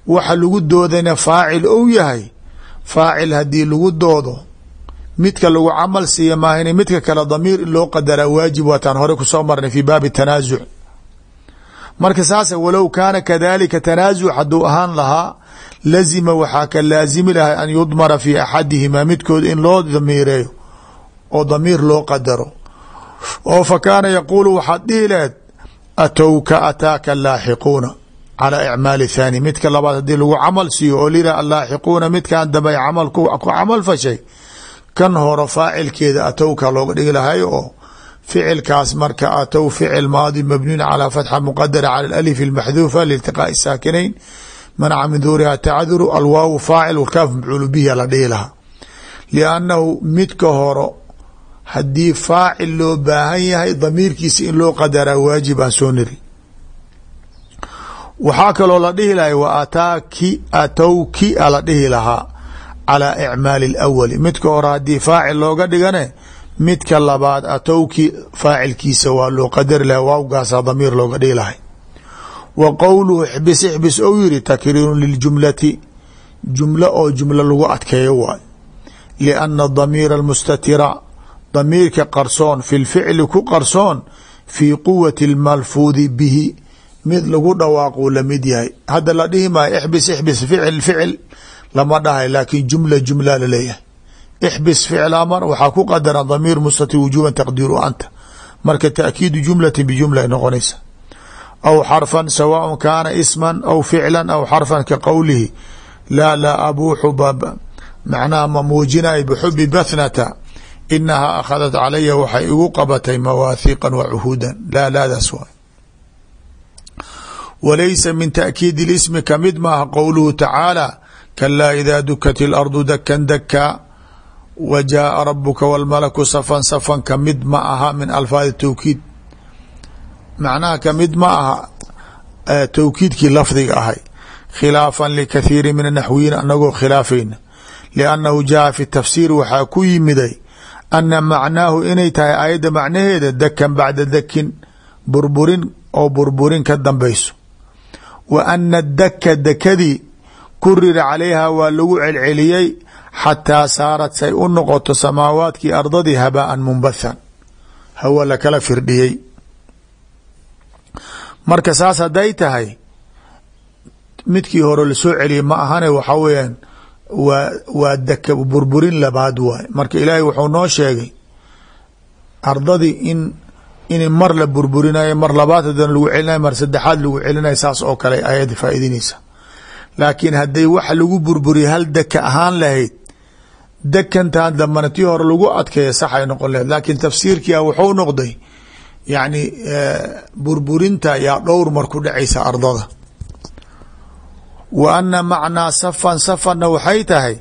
waxa lagu doodana faacil ou yahay. Faacil haddii lagu doodo midka lagu camal siiya maahan midka kale damiir in loo qadaraa waajib waataan hore ku soo marnay fi baabi tanaasuc marka saas walow kaana kadalika tanaasuc hadduu ahaan lahaa lazima waxaa ka laazimi lahay an yudmara fi axadihimaa midkood in loo damiireeyo oo damiir loo qadaro. Oo fa kaana yaquulu waxaad dhihi laheed atowka ataaka laaxiquuna calaa icmaali thaani. Midka labaad haddii lagu camal siiyo oo liyihah allaaxiquuna midkan dambe camal fashay kan horo faacilkeeda atowka looga dhigi lahay oo ficilkaas marka atow ficil maadi mabniun calaa fatxa muqadara cala alif almaxduufa liiltiqaa'i saakinayn manaca min duuriha tacduru alwaawu faacil walkaaf mafcuulu la dhihi lahaa. Liannahu midka horo haddii faacil loo baahan yahay damiirkiisa in loo qadaraa waajib soo niri waxaa kaloo la dhihi lahay wa ataaki atowki a la dhihi lahaa calaa icmaali اlawali midka hore haddii faacil looga dhigane midka labaad atowki faacilkiisa waa loo qadari lahay waawgaasa damiir looga dhigi lahay wa qowluhu xbis ixbis ou yiri takriirun liljumlati jumlo oo jumlo lagu adkeeyo waay lianna damiira almustatira. Damiirka qarsoon fi lficli ku qarsoon fii quwati اlmalfuudi bihi. Mid lagu dhawaaquu la mid yahay. Hadda la dhihi maayo ixbis ixbis ficil ficil lama dhahay laakin jumla jumla la leeyahay ixbis ficil amar waxaa ku qadaran damiir mustatir wujuban taqdiiru anta. Marka taakiidu jumlati bijumla ay noqonaysa. Aw xarfan sawaaء kaana isman aw ficla aw xarfan ka qowlihi laa laa abuuxu macnaha ma muujinay bxubi bathnata inahaa akhadat calaya waxay igu qabatay mawaahiqan wa cuhuudan. Laa laadaas waay walaysa min taakiidi اlismi ka mid maaha qowluhu tacaala kalaa idaa dukat اlardu dakan dakaa wa jaaa rabuka wاlmalaku safan safan ka mid ma aha min alfaadi tawkiid macnaha ka mid ma aha tawkiidkii lafdiga ahay khilaafan likathiiri min anaxwiyiin anagoo khilaafayna liannahu jaa fi tafsiir waxaa ku yimiday ana macnaahu inay tahay aayadda macnaheeda dakan bacda dakin burburin oo burburin ka dambayso wa ana daka dakadii kurira calayha waa lagu celceliyey xataa saarat say u noqoto samaawaadkii ardadii habaan munbathan. Hawa lakala firdhiyey. Marka saas hadday tahay midkii hore la soo celiyey ma ahane waxa weeyaan waa waa daka burburin labaad waay. Marka ilaahay wuxuu noo sheegay ardadii in in mar la burburinayo mar labaad haddana lagu celinayo mar saddexaad lagu celinayo saas oo kale ayada faa'iidinaysa laakiin hadday waxa lagu burburiya hal daka ahaan lahayd dakantan dambana tii hore lagu adkeeya saxay noqon lahayd. Laakiin tafsiirkia wuxuu noqday yacni burburinta yaa dhowr mar ku dhacaysa ardada. Wa ana macnaa safan safanna waxay tahay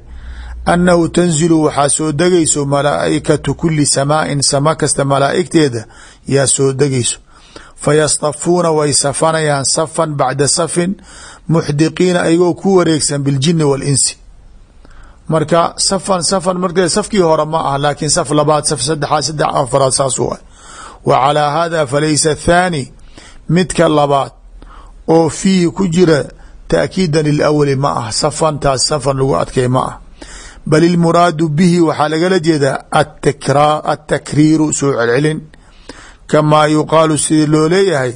annahu tanzilu waxaa soo degayso malaaikatu kuli samaain sama kasta malaa'igteeda yaa soo degayso. Fayastafuuna way safanayaan safan bacda safin muxdiqiina ayagoo ku wareegsan biljini walinsi marka safan safan markee safkii hore ma ah laakiin saf labaad saf saddexaad saddex afaraad saas u ah. Wa calaa falaysa athaani midka labaad oo fiihi ku jira taakiidan lilawali ma ah safantaas safan lagu adkay ma ah bal ilmuraadu bihi waxaa lagala jeedaa atakriiru soo celcelin. Kamaa yuqaalu sida loo leeyahay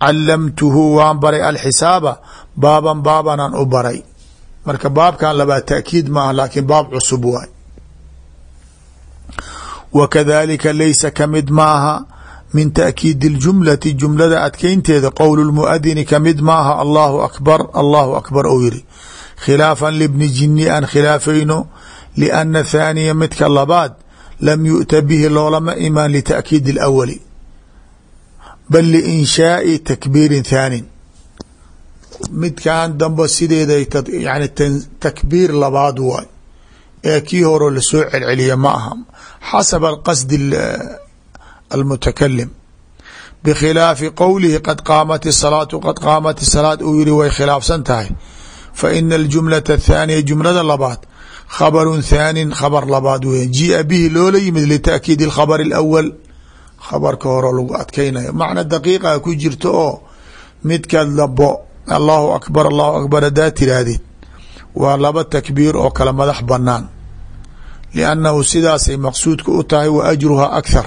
calamtuhu waan baray alxisaaba baaban baabanaan u baray. Marka baabkan labaa taakiid ma ah laakiin baab cusub waay. Wa kadalika laysa ka mid maaha min taakiidi اljumlati jumlada adkeynteeda qowl lmuadini ka mid maaha allahu akbar allahu akbar ou yiri khilaafan libni jini aan khilaafayno liana thaaniya midka labaad lam yu'ta bihi loolama imaan litaakiidi اlawali bal liinshaai takbiirin thaanin midkan dambe sideeda yani takbiir labaad waay. Ee kii horo la soo celceliya ma aha. Xasaba qasdi almutakalim bikhilaafi qowlihi qad qaamat isalaatu qad qaamat isalaat uu yihi way khilaafsan tahay. Fa ina aljumlata athaaniya jumlada labaad khabarun thaanin khabar labaad weya jia bihi loola yimid litaakiidi alkhabr alawal khabarka horo lagu adkeynayo macna daqiiqa ku jirto oo midka labo allahu akbar allahu akbar hadaa tiraahdeed waa laba takbiir oo kale madax banaan liannahu sidaasay maqsuudka u tahay wa ajruha akhar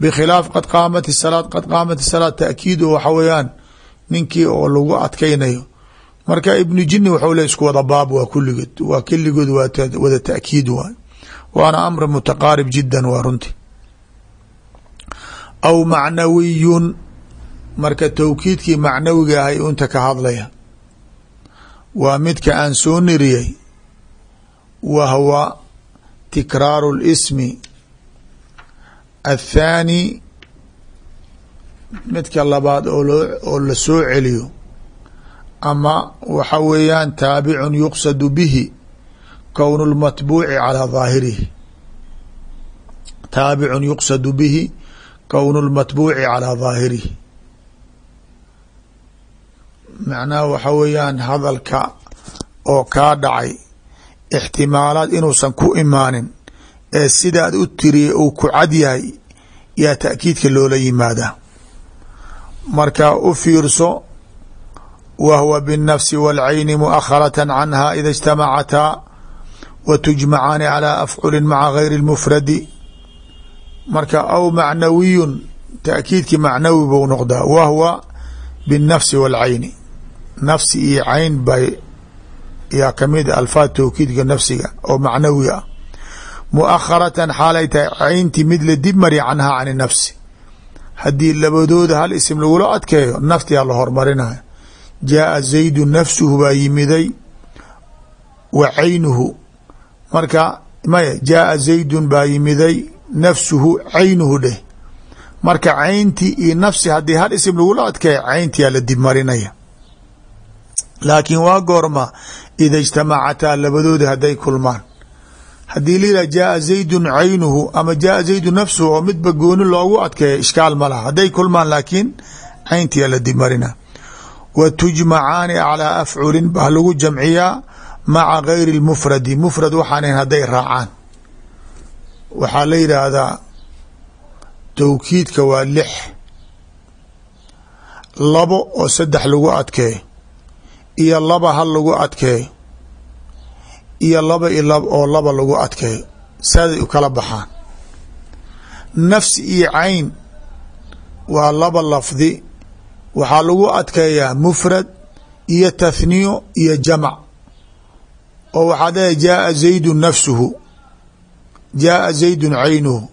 bikhilaaf qad qaamat salaad qad qaamat salaad taakiidu waxa weeyaan ninkii oo lagu adkeynayo marka ibnu jini waxau le isku wada baab waa kulligood waa keligood wada taakiid waay waana amr mutaqaarib jiddan waa runti aw macnawiyun marka towkiidkii macnawiga ahay unta ka hadlaya waa midka aan soo niriyey wa hwa tikraaru اlismi athaani midka labaad oo la soo celiyo ama waxa weeyaan taabicun yuqsadu bihi kown اlmatbuuci calىa daahirihi taabicun yuqsadu bihi kown اlmatbuuci calىa daahirihi macnaha waxa weeyaan hadalka oo kaa dhacay ixtimaalaad inuusan ku imaanin ee sidaad u tiriyay uu ku cad yahay yaa taakiidka loola yimaadaa marka u fiirso wa huwa biالnafsi wاlcayni muakharata canha ida اjtamacataa wa tujmacaani calى afculi maca gayri اlmufradi marka aw macnawiyun taakiidkii macnawi bou noqdaa wa huwa biالnafsi wاlcayni nafsi iyo cayn bay yaa ka mid alfaad towkiidka nafsiga oo macnawi ah. Muakharatan xaalay tahay cayntii mid la dib mari canhaa can nafsi. Haddii labadooda hal isim lagula adkeeyo naftiyaa la hormarinaya jaaa zaydu nafsuhu baa yimiday wa caynuhu. Marka maya jaaa zaydun baa yimiday nafsuhu caynuhu dheh. Marka cayntii iyo nafsi haddii hal isim lagula adkeeyo cayntiyaa la dib marinaya laakiin waa goorma ida ijtamacataa labadooda hadday kulmaan. Haddii yihah jaaa zaydun caynuhu ama jaaa zaydu nafsuhu oo midba gooni loogu adkeeya ishkaal ma laha. Hadday kulmaan laakiin cayntiyaa la dibmarina wa tujmacaani calaa afculin baa lagu jamciyaa maca gayri lmufradi. Mufrad waxaanan hadday raacaan. Waxaa la yidhaahdaa towkiidka waa lix. Labo oo saddex lagu adkeeyo iyo laba hal lagu adkeeyo iyo laba oo laba lagu adkeeyo saaday u kala baxaan. Nafsi iyo cayn waa laba lafdi waxaa lagu adkeeyaa mufrad iyo tathniyo iyo jamac. Oo waxaad leedahay jaaa zaydun nafsuhu jaaa zaydun caynuhu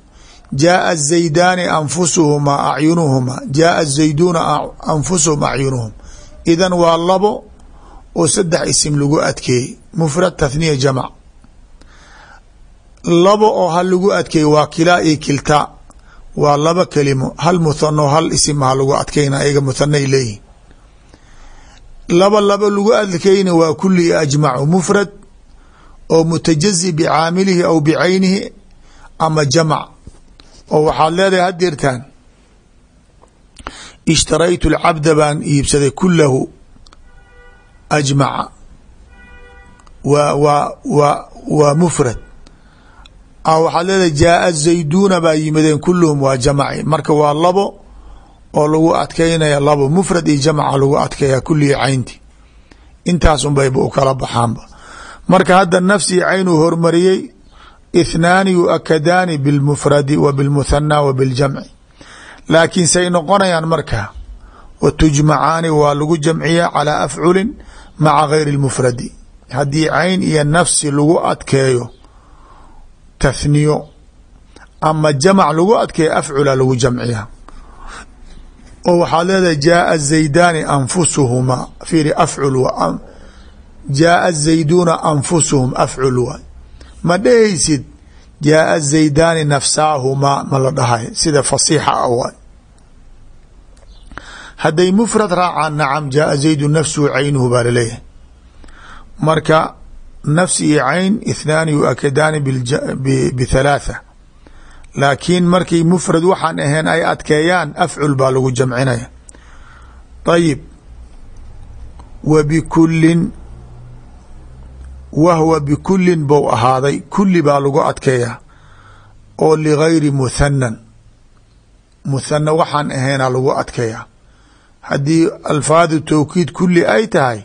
jaaa zaydaani anfusuhumaa acyunuhuma jaaa zayduuna anfusuhum acyunuhum. Idan waa labo oo saddex isim lagu adkeeyey mufrad tathniya jamac. Laba oo hal lagu adkeeyey waa kilaa iyo kiltaa waa laba kelimo hal muthano hal isim ha lagu adkeyna ayaga muthanay leeyihiin laba laba lagu adkeyna waa kuli ajmacu mufrad oo mutajazi bicaamilihi aw bicaynihi ama jamac. Oo waxaad leedahay hadeertaan ishtaraytu lcabda baan iibsaday kulahu ajmaca wa wa wa waa mufrad waxaad leedahay jaaa zayduuna baa yimadeen kulluhum waa jamaci marka waa labo oo lagu adkeynaya labo mufrad iyo jamca lagu adkeeya kullihi caynti intaas unbayba u kala baxaanba marka hadda nafsii caynuu hormariyey ithnaani yuakadaani bilmufradi wa bilmuthana wa biljamci laakiin say noqonayaan marka wa tujmacaani waa lagu jamciyaa calaa afculin maca gayri lmufradi haddii cayn iyo nafsi lagu adkeeyo tathniyo ama jamac lagu adkeeyo afcula lagu jamciyaa oo waxaad leedahay jaaa zaydaani anfusuhumaa fiiri afcul wa jaaa zayduuna anfusuhum afcul waay ma dhehaysid jaaa zaydaani nafsaahumaa ma la dhahay sida fasiixa a waay hadday mufrad raacaan nacam jaaa zaydu nafsuhu caynuhu baa la leeyahay marka nafsi iyo cayn ithnaani yuakadaani bithalaatha laakiin markay mufrad waxaan ahayn ay adkeeyaan afcul baa lagu jamcinaya. Ayib wa bikullin wahwa bikullin bou ahaaday kulli baa lagu adkeeyaa. Oo ligayri muthanan muthana waxaan ahaynaa lagu adkeeyaa haddii alfaadu towkiid kulli ay tahay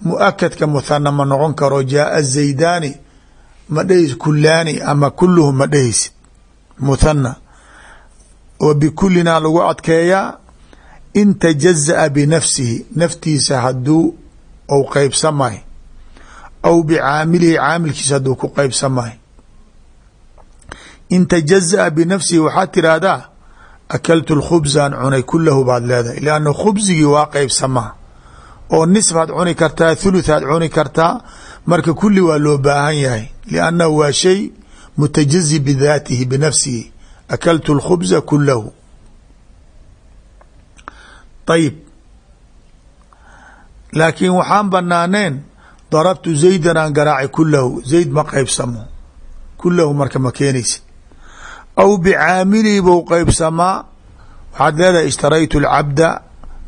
muakadka muthana ma noqon karo jaaa zaydaani ma dhehis kulaani ama kuluhum ma dhehaysid muthana wa bikulinaa lagu adkeeyaa in tajaza'a binafsihi naftiisa hadduu ou qeybsamay aw bicaamilihi caamilkiisa hadduu ku qeybsamay in tajaza'a binafsihi waxaad tiraahdaa akaltu lkhubsaan cunay kulahu baad leedahay lianna khubsigii waa qeybsamaa oo nisfaad cuni kartaa thuluthaad cuni kartaa marka kulli waa loo baahan yahay liannahu waa shay mutajazi bidaatihi binafsihi akaltu lkhubsa kulahu ayib laakiin waxaan banaaneen darabtu zaydan aan garaacay kulahu zayd ma qeybsamo kulahu marka ma keenaysa aw bicaamilihi bou qeybsamaa waxaad leedahay ishtaraytu lcabda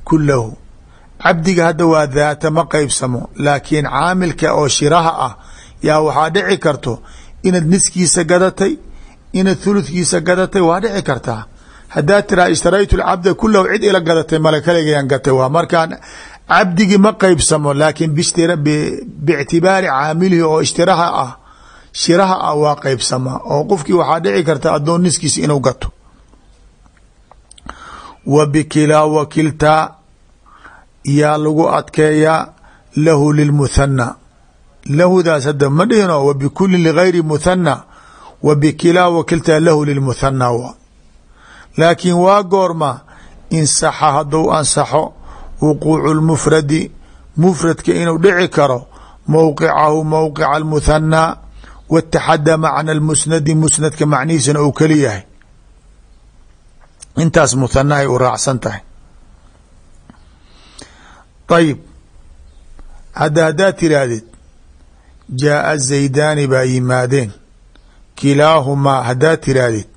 kulahu cabdiga hadda waa daata ma qeybsamo laakiin caamilka oo shiraha ah yaa waxaa dhici karto inaad niskiisa gadatay inaad thuludkiisa gadatay waa dhici kartaa haddaad tiraa ishtaraytu lcabda kulahu cid ila gadatay male kaligayaan gatay waa markaan cabdigii ma qeybsamo laakiin bictibaari caamilihi oo ishtiraha ah shiraha ah waa qeybsamaa oo qofkii waxaa dhici karta addoon niskiisa inuu gato. Wa bikilaa wakiltaa yaa lagu adkeeyaa lahu lilmuthana lahudaas hadda ma dhihino wa bikulin ligayri muthana wa bikilaa wakiltaa lahu lilmuthana wa. Laakiin waa goorma insaxa hadduu ansaxo wuquucu lmufradi mufradka inuu dhici karo mowqicahu mowqica almuthanaa wataxada macna lmusnadi musnadka macnihiisana uu keli yahay intaas muthana ay u raacsan tahay ayib hadda haddaad tiraahdid jaaa zaydaani baa yimaadeen kilaahumaa haddaad tiraahdid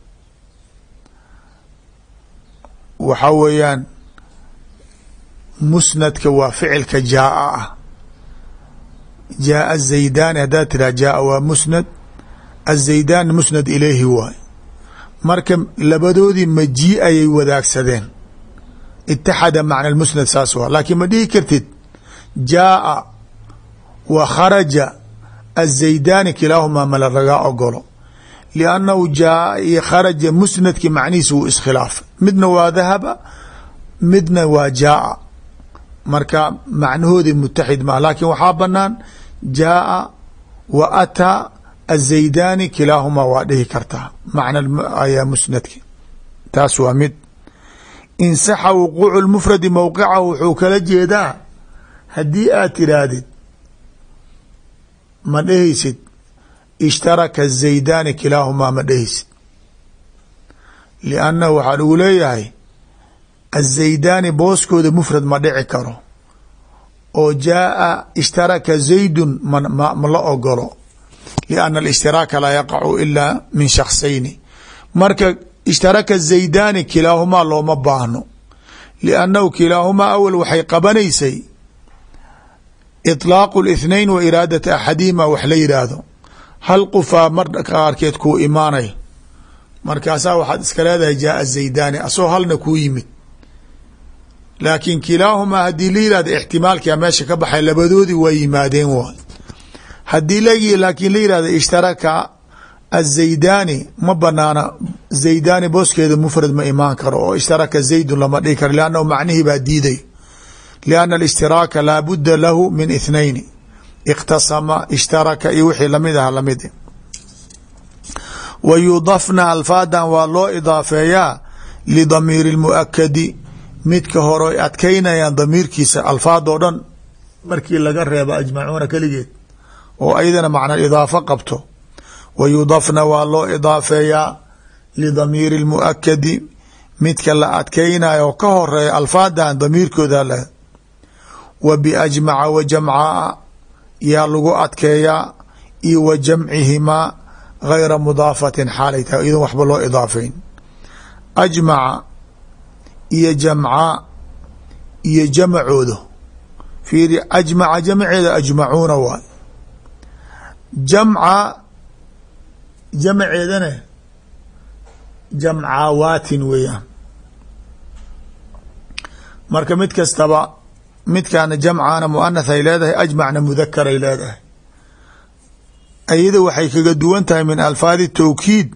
waxa weeyaan musnadka waa ficilka jaaa ah jaaa zaydaani haddaad tiraha jaaa waa musnad azaydaani musnad ilayhi waay marka labadoodii majii ayay wadaagsadeen itaxada macna musnad saas waa laakiin ma dhihi kartid jaaa wa kharaja azaydaani kilaahumaa mala lagaa ogolo liannahu jaaa iyo kharaja musnadki macnihiisa wuu iskhilaafay midna waa dahaba midna waa jaaa marka macnahoodii mutaxid maa laakiin waxaa banaan jaaa wa ataa azaydaani kilaahumaa waa dhihi kartaa macna ayaa musnadki. Taas waa mid. Insaxa wuquucu lmufradi mowqicahu wuxuu kala jeedaa. Haddii aad tiraahdid ma dhehaysid. Ishtaraka zaydaani kilaahumaa ma dhehaysid. Liannahu waxaa lagu leeyahay azaydaani booskooda mufrad ma dhici karo oo jaaa ishtaraka zaydun ma la ogolo lianna alishtiraka laa yaqacu ilaa min shaksayni marka ishtaraka zaydaani kilaahumaa looma baahno liannahu kilaahumaa awal waxay qabanaysay iطlaaqu lithnayn wa iraadata axadihima wax la yidhaahdo hal qufaa mar qaarkeed kuu imaanay. Markaasaa waxaad iska leedahay jaaa zaydaani asoo halna kuu yimid laakiin kilaahumaa haddii la yihahdo ixtimaalkia meesha ka baxay labadoodii waa yimaadeen waay haddii l laakiin la yihahdo ishtaraka azaydani ma banaana zaydani booskeeda mufrad ma imaan karo oo ishtaraka zaydun lama dhihi karo lannahu macnihii baa diiday lianna alishtirاaka laa budda lahu min ithnayni اkhtasama ishtaraka iyo wixii lamid aha lamid wa yudafna alfaadan waa loo idaafeeyaa lidamiiri اlmuakadi midka hore adkaynayaan damiirkiisa alfaadoo dhan markii laga reebo ajmacuuna keligeed oo ayadana macna idaafo qabto. Wa yudafna waa loo idaafeeyaa lidamiiri اlmuakadi midka la adkaynayo oo ka horreeya alfaadan damiirkooda l wa biajmaca wa jamcaa yaa lagu adkeeyaa iyo wa jamcihimaa gayra mudaafatin xaalay tahay waxba loo idaafeyn. Ajmaca iyo jamcaa iyo jamacooda fiiri ajmaca jamceeda ajmacuuna waay. Jamca jamceedana jamcaawaatin weeyaan. Marka mid kastaba midkaana jamcana muanath ay leedahay ajmacna mudakar ay leedahay. Ayada waxay kaga duwan tahay min alfaadi tawkiid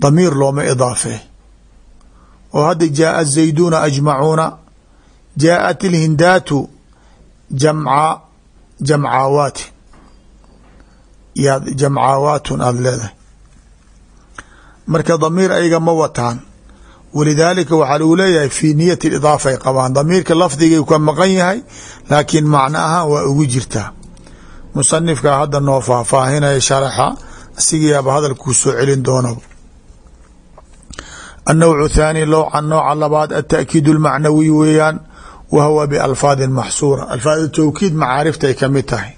damiir looma idaafee oo hadda jaaa zayduuna ajmacuuna jaaءat ilhindaatu jamca jamcaawaati yaad jamcaawaatun aada leedahay. Marka damiir ayaga ma wataan. Walidaalika waxaa lagu leeyahay fii niyat idaafa ay qabaan. Damiirka lafdigay ka maqan yahay laakiin macno ahaan waa ugu jirtaa musanifkaa hadda noo faahfaahinaya sharaxa asigayaaba hadalkuu soo celin doonaba annowcu thaani lowca nooca labaad ataakiid اlmacnawiy weeyaan wa huwa bialfaadin maxsuura alfaad tawkiid macaariftaay kamid tahay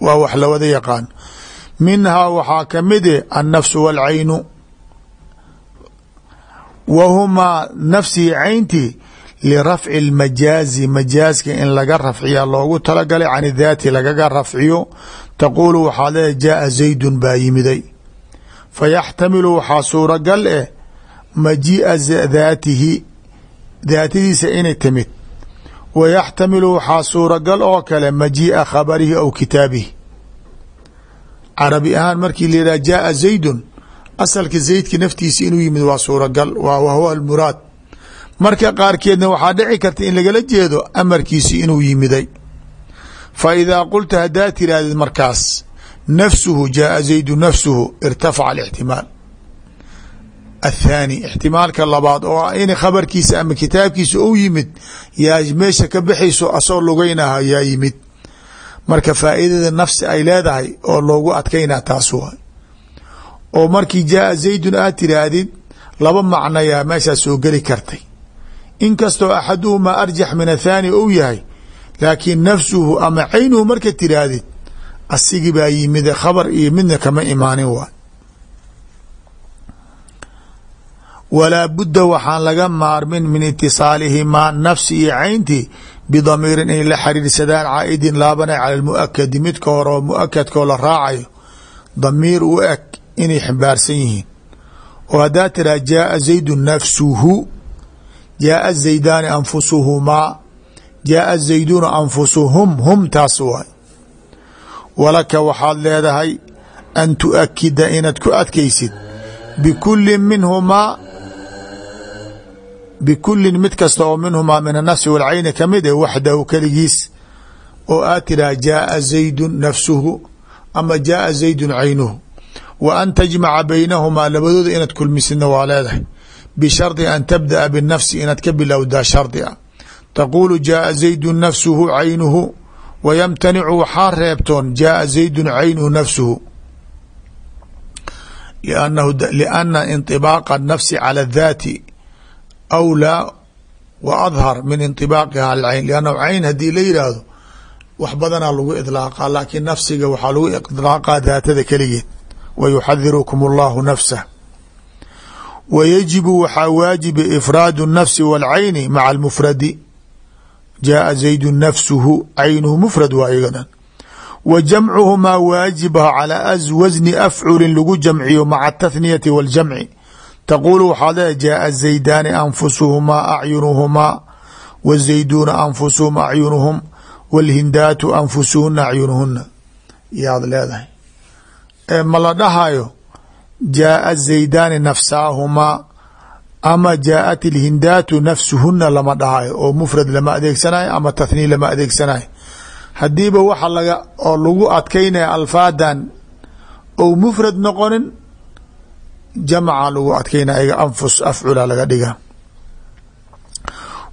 waa wax lawada yaqaan minhaa waxaa kamide annafsu wاlcaynu wa humaa nafsihi cayntii lirafci اlmajaazi majaaska in laga rafciya loogu talagalay can daati lagaga rafciyo taquulu waxaad leedahay jaaa zaydun baa yimiday fayaxtamilu waxaa suuragal eh majii'a daatihi daatadiisa inay timid. Wa yaxtamilu waxaa suuragal oo kale majii'a khabarihi aw kitaabihi. Carabi ahaan markii la yidhah jaaa zaydun asalka zaydka naftiisa inuu yimid waa suuragal wa huwa almuraad. Marka qaarkeedna waxaa dhici karta in lagala jeedo amarkiisi inuu yimiday. Fa idaa qulta haddaa tirahdid markaas nafsuhu jaaa zaydu nafsuhu irtafaca alixtimaal athaani ixtimaalka labaad oo ah in khabarkiisa ama kitaabkiisa ou yimid yaa meesha ka baxayso asoo lugaynaha yaa yimid marka faa'iidada nafsi ay leedahay oo loogu adkaynaa taas waay oo markii jaaa zaydun aad tiraahdid laba macnayaa meeshaa soo geli kartay inkastoo axaduhumaa arjax min athaani ou yahay laakiin nafsuhu ama caynuhu marka tiraahdid asigii baa yimide khabar iyo midna kama imaanin waay walaa budda waxaan laga maarmin min itisaalihimaa nafsi iyo cayntii bidamiirin inay la xiriirsadaan caaidin laabanay cala lmuakadi midka hore oo muakadkoo la raacayo damiir u eg inay ximbaarsan yihiin. Oo haddaa tiraa jaaa zaydu nafsuhu jaaa zaydaani anfusuhumaa jaaa zayduuna anfusuhum hum taas waay. Walaka waxaad leedahay an tuakida inaad ku adkaysid bikulli minhumaa bikulin mid kasta oo minhumaa min anafsi walcayni ka mid e waxdahu keligiis oo aad tiraa jaaa zaydun nafsuhu ama jaaa zaydun caynuhu. Wa an tajmaca baynahumaa labadooda inaad kulmisidna waa leedahay bishardi an tabda'a binafsi inaad ka bilowdaa shardi a taquulu jaaa zaydun nafsuhu caynuhu wa yamtanicu waxaa reebtoon jaaa zaydun caynuhu nafsuhu. Lianna inطibaaqa nafsi cala daati awlaa wa adhar min inطibaaqiha alcayn liannahu cayn haddii la yidhaahdo wax badanaa lagu idlaaqa laakiin nafsiga waxaa lagu idlaaqaa daatada keligeed wa yuxadirukum allahu nafsah wa yajibu waxaa waajiba ifraadu الnafsi wاlcayni maca almufradi jaaa zaydu nafsuhu caynuhu mufrad waa iyadan wa jamcuhumaa waajibaha calaa wasni afculin lagu jamciyo maca athniyati waاljamci taquulu waxaad leedahay jaaa zaydaani anfusuhumaa acyunuhumaa wazayduuna anfusuhum acyunuhum wاlhindaatu anfusuhuna acyunuhuna yaad leedahay ma la dhahayo jaaa zaydaani nafsaahumaa ama jaaءat ilhindaatu nafsuhuna lama dhahayo oo mufrad lama adeegsanayo ama tathniy lama adeegsanayo hadiiba waxa laga oo lagu adkaynaya alfaadan ou mufrad noqonin jamca lagu adkeynaya iga anfus afcula laga dhiga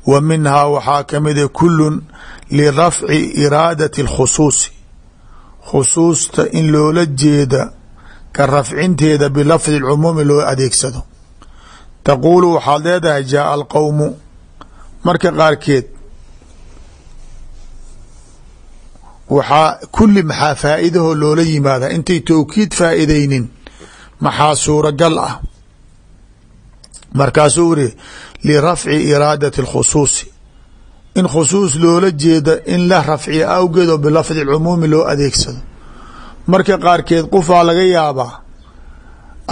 wa minhaa waxaa kamida kulun lirafci iraadati اlkhusuusi khusuusta in loola jeeda ka rafcinteeda bilafdi اcumuumi loo adeegsado. Taquulu waxaad leedahay jaaa alqowmu marka qaarkeed waxaa kuli maxaa faa'iidahoo loola yimaada intay towkiid faa'iideynin maxaa suuragal ah markaasuu iri lirafci iraadati اlkhusuusi in khusuus loola jeeda in la rafciya awgeed oo bilafdi cumuumi loo adeegsado marka qaarkeed qofaa laga yaabaa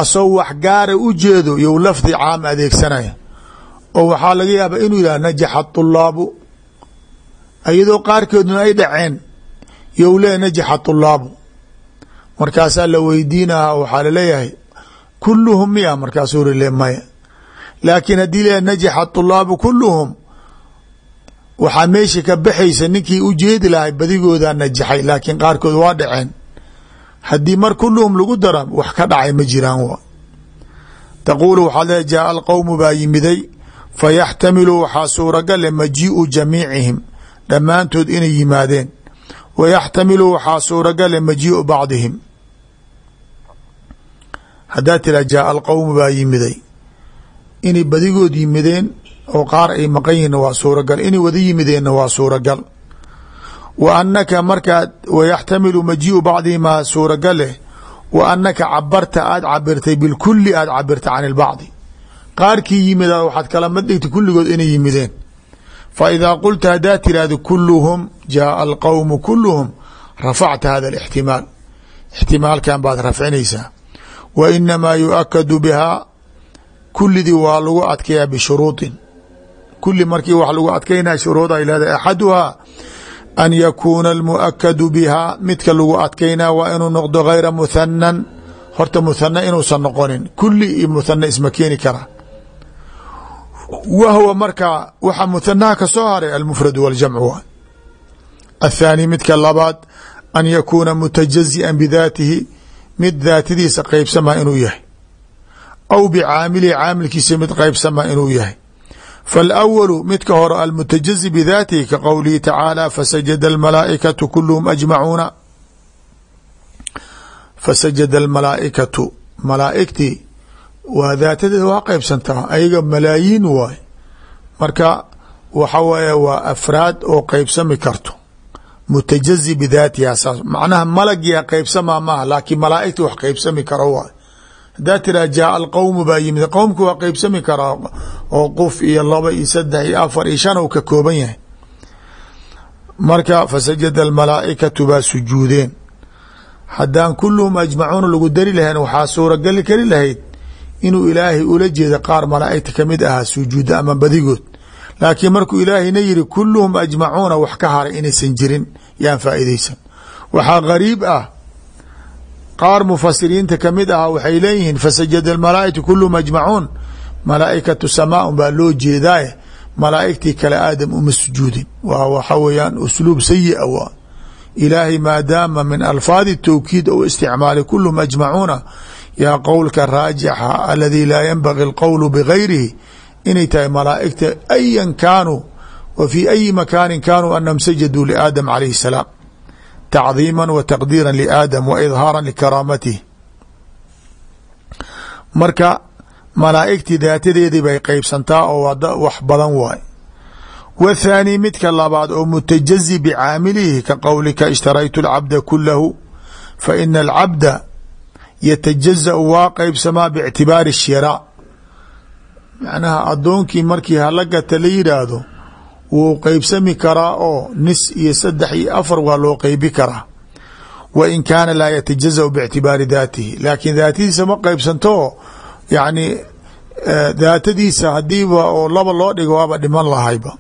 asagoo wax gaara u jeedo you lafdi caam adeegsanaya oo waxaa laga yaabaa inuu yihah najaxa طulaabu iyadoo qaarkeeduna ay dhaceen you le najaxa طulaabu markaasaa la weydiinaha waxaa la leeyahay kuluhum miya markaasuu rile maya. Laakiin haddii le najaxa طulaabu kuluhum waxaa meesha ka baxaysa ninkii u jeedi lahay badigoodaa najaxay laakiin qaarkood waa dhaceen. Haddii mar kuluhum lagu dara wax ka dhacay ma jiraan w taquulu waxaad le jaaa alqowmu baa yimiday fayaxtamilu waxaa suuragale majiiءu jamiicihim dhammaantood inay yimaadeen wa yaxtamilu waxaa suuragale majiiءu bacdihim haddaad tira jaaa alqowmu baa yimiday inay badigood yimideen oo qaar ay maqan yihiinna waa suuragal inay wada yimideenna waa suuragal wa anaka markaad wayaxtamilu majiiءu bacdihimaa suuragaleh wa anaka cabarta aada cabirtay bilkuli aada cabirta can ilbacdi qaarkii yimida waxaad kala mad dhigtay kulligood inay yimideen fa idaa qulta haddaad tirahdo kuluhum jaaa alqowmu kuluhum rafacta hada alixtimaal ixtimaalkan baad rafcinaysaa. Wa inamaa yuakadu bihaa kulidii waa lagu adkayaa bishuruudin kuli markii wax lagu adkaynaya shuruud ay leedahay axaduhaa an yakuuna almuakadu bihaa midka lagu adkaynaa waa inuu noqdo gayra muhanan horta muhana inuusan noqonin. Kuli iyo muhana isma keeni karaa wahwa markaa waxa muhanaha ka soo haray almufrad waljamcu athaani midka labaad an yakuuna mutajazian bidaatihi mid daatadiisa qeybsama inuu yahay aw bicaamilihi caamilkiisa mid qeybsama inuu yahay faalawalu midka hore almutajazi bidaatihi ka qowlihi tacaala fasajada almalaa'ikatu kuluhum ajmacuuna fasajada almalaa'ikatu malaa'igtii waa daatadeeda waa qeybsantaa ayaga malaayiin waay. Marka waxa weeye waa afraad oo qeybsami karto. Mutajazi bidaatiha saas macnaha malagyaa qeybsamaa maaha laakiin malaa'igta wax qeybsami karo waay. Haddaa tiraa jaaa alqowmu baa yimid. Qowmka waa qeybsami karaa oo qof iyo laba iyo saddex iyo afar iyo shan u ka kooban yahay. Marka fasajada almalaa'ikatu baa sujuudeen. Haddaan kuluhum ajmacuuna lagu dari lahayn waxaa suuragali kari lahayd inuu ilaahay ula jeeda qaar malaa'igta ka mid ahaa sujuuda ama badigood. Laakiin markuu ilaahayna yiri kuluhum ajmacuuna wax ka haray inaysan jirin yaan faa'iidaysan. Waxaa gariib ah qaar mufasiriinta ka mid ahaa waxay leeyihiin fasajada almalaa'ikatu kuluhum ajmacuun. Malaa'ikatu samaaun baa loo jeedaaye malaa'igtii kale aadam uma sujuudin. Waa waxa weeyaan usluub sayi'a waa. Ilaahay maadaama min alfaadi towkiid ou isticmaalay kuluhum ajmacuuna yaa qowlka raajixa aladii laa yanbagi alqowlu bigayrihi inay tahay malaa'igta ayan kaanuu wa fii ayi makaanin kaanuu anahum sajaduu liaadam calayhi salaam tacdiima wa taqdiira liaadam wa idhaara likaraamatihi marka malaa'igtii daatadeedii bay qeybsantaa oo wax badan waay. Wthaani midka labaad oo mutajazi bicaamilihi ka qowlika ishtaraytu alcabda kulahu fa ina alcabda yatajazau waa qeybsamaa bictibaari shiraa macnaha addoonkii markii hala gata la yidhaahdo wuu qeybsami karaa oo nis iyo saddex iyo afar waa loo qeybi karaa wa in kaana laa yatajazau bictibaari daatihi laakiin daatadiisa ma qeybsanto yani daatadiisa hadiiba oo laba loo dhigo waaba dhiman lahayba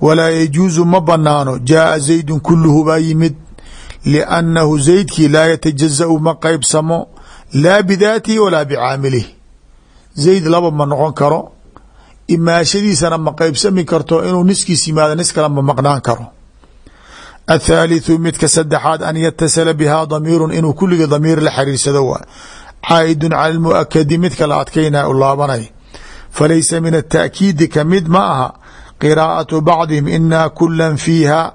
walaa yajuusu ma banaano jaaa zaydun kuluhu baa yimid liannahu zaydkii laa yatajazau ma qeybsamo laa bidaatihi walaa bicaamilihi zayd laba ma noqon karo imaashadiisana ma qeybsami karto inuu niskiis yimaado nis kale ma maqnaan karo athaalitثu midka saddexaad an yatasila bihaa damiiru inuu kuliga damiir la xiriirsado waa caaidun cala lmuakadi midka la adkaynaya u laabanay falaysa min ataakiidi ka mid ma aha qiraa'atu bacdihim inaa kula fiiha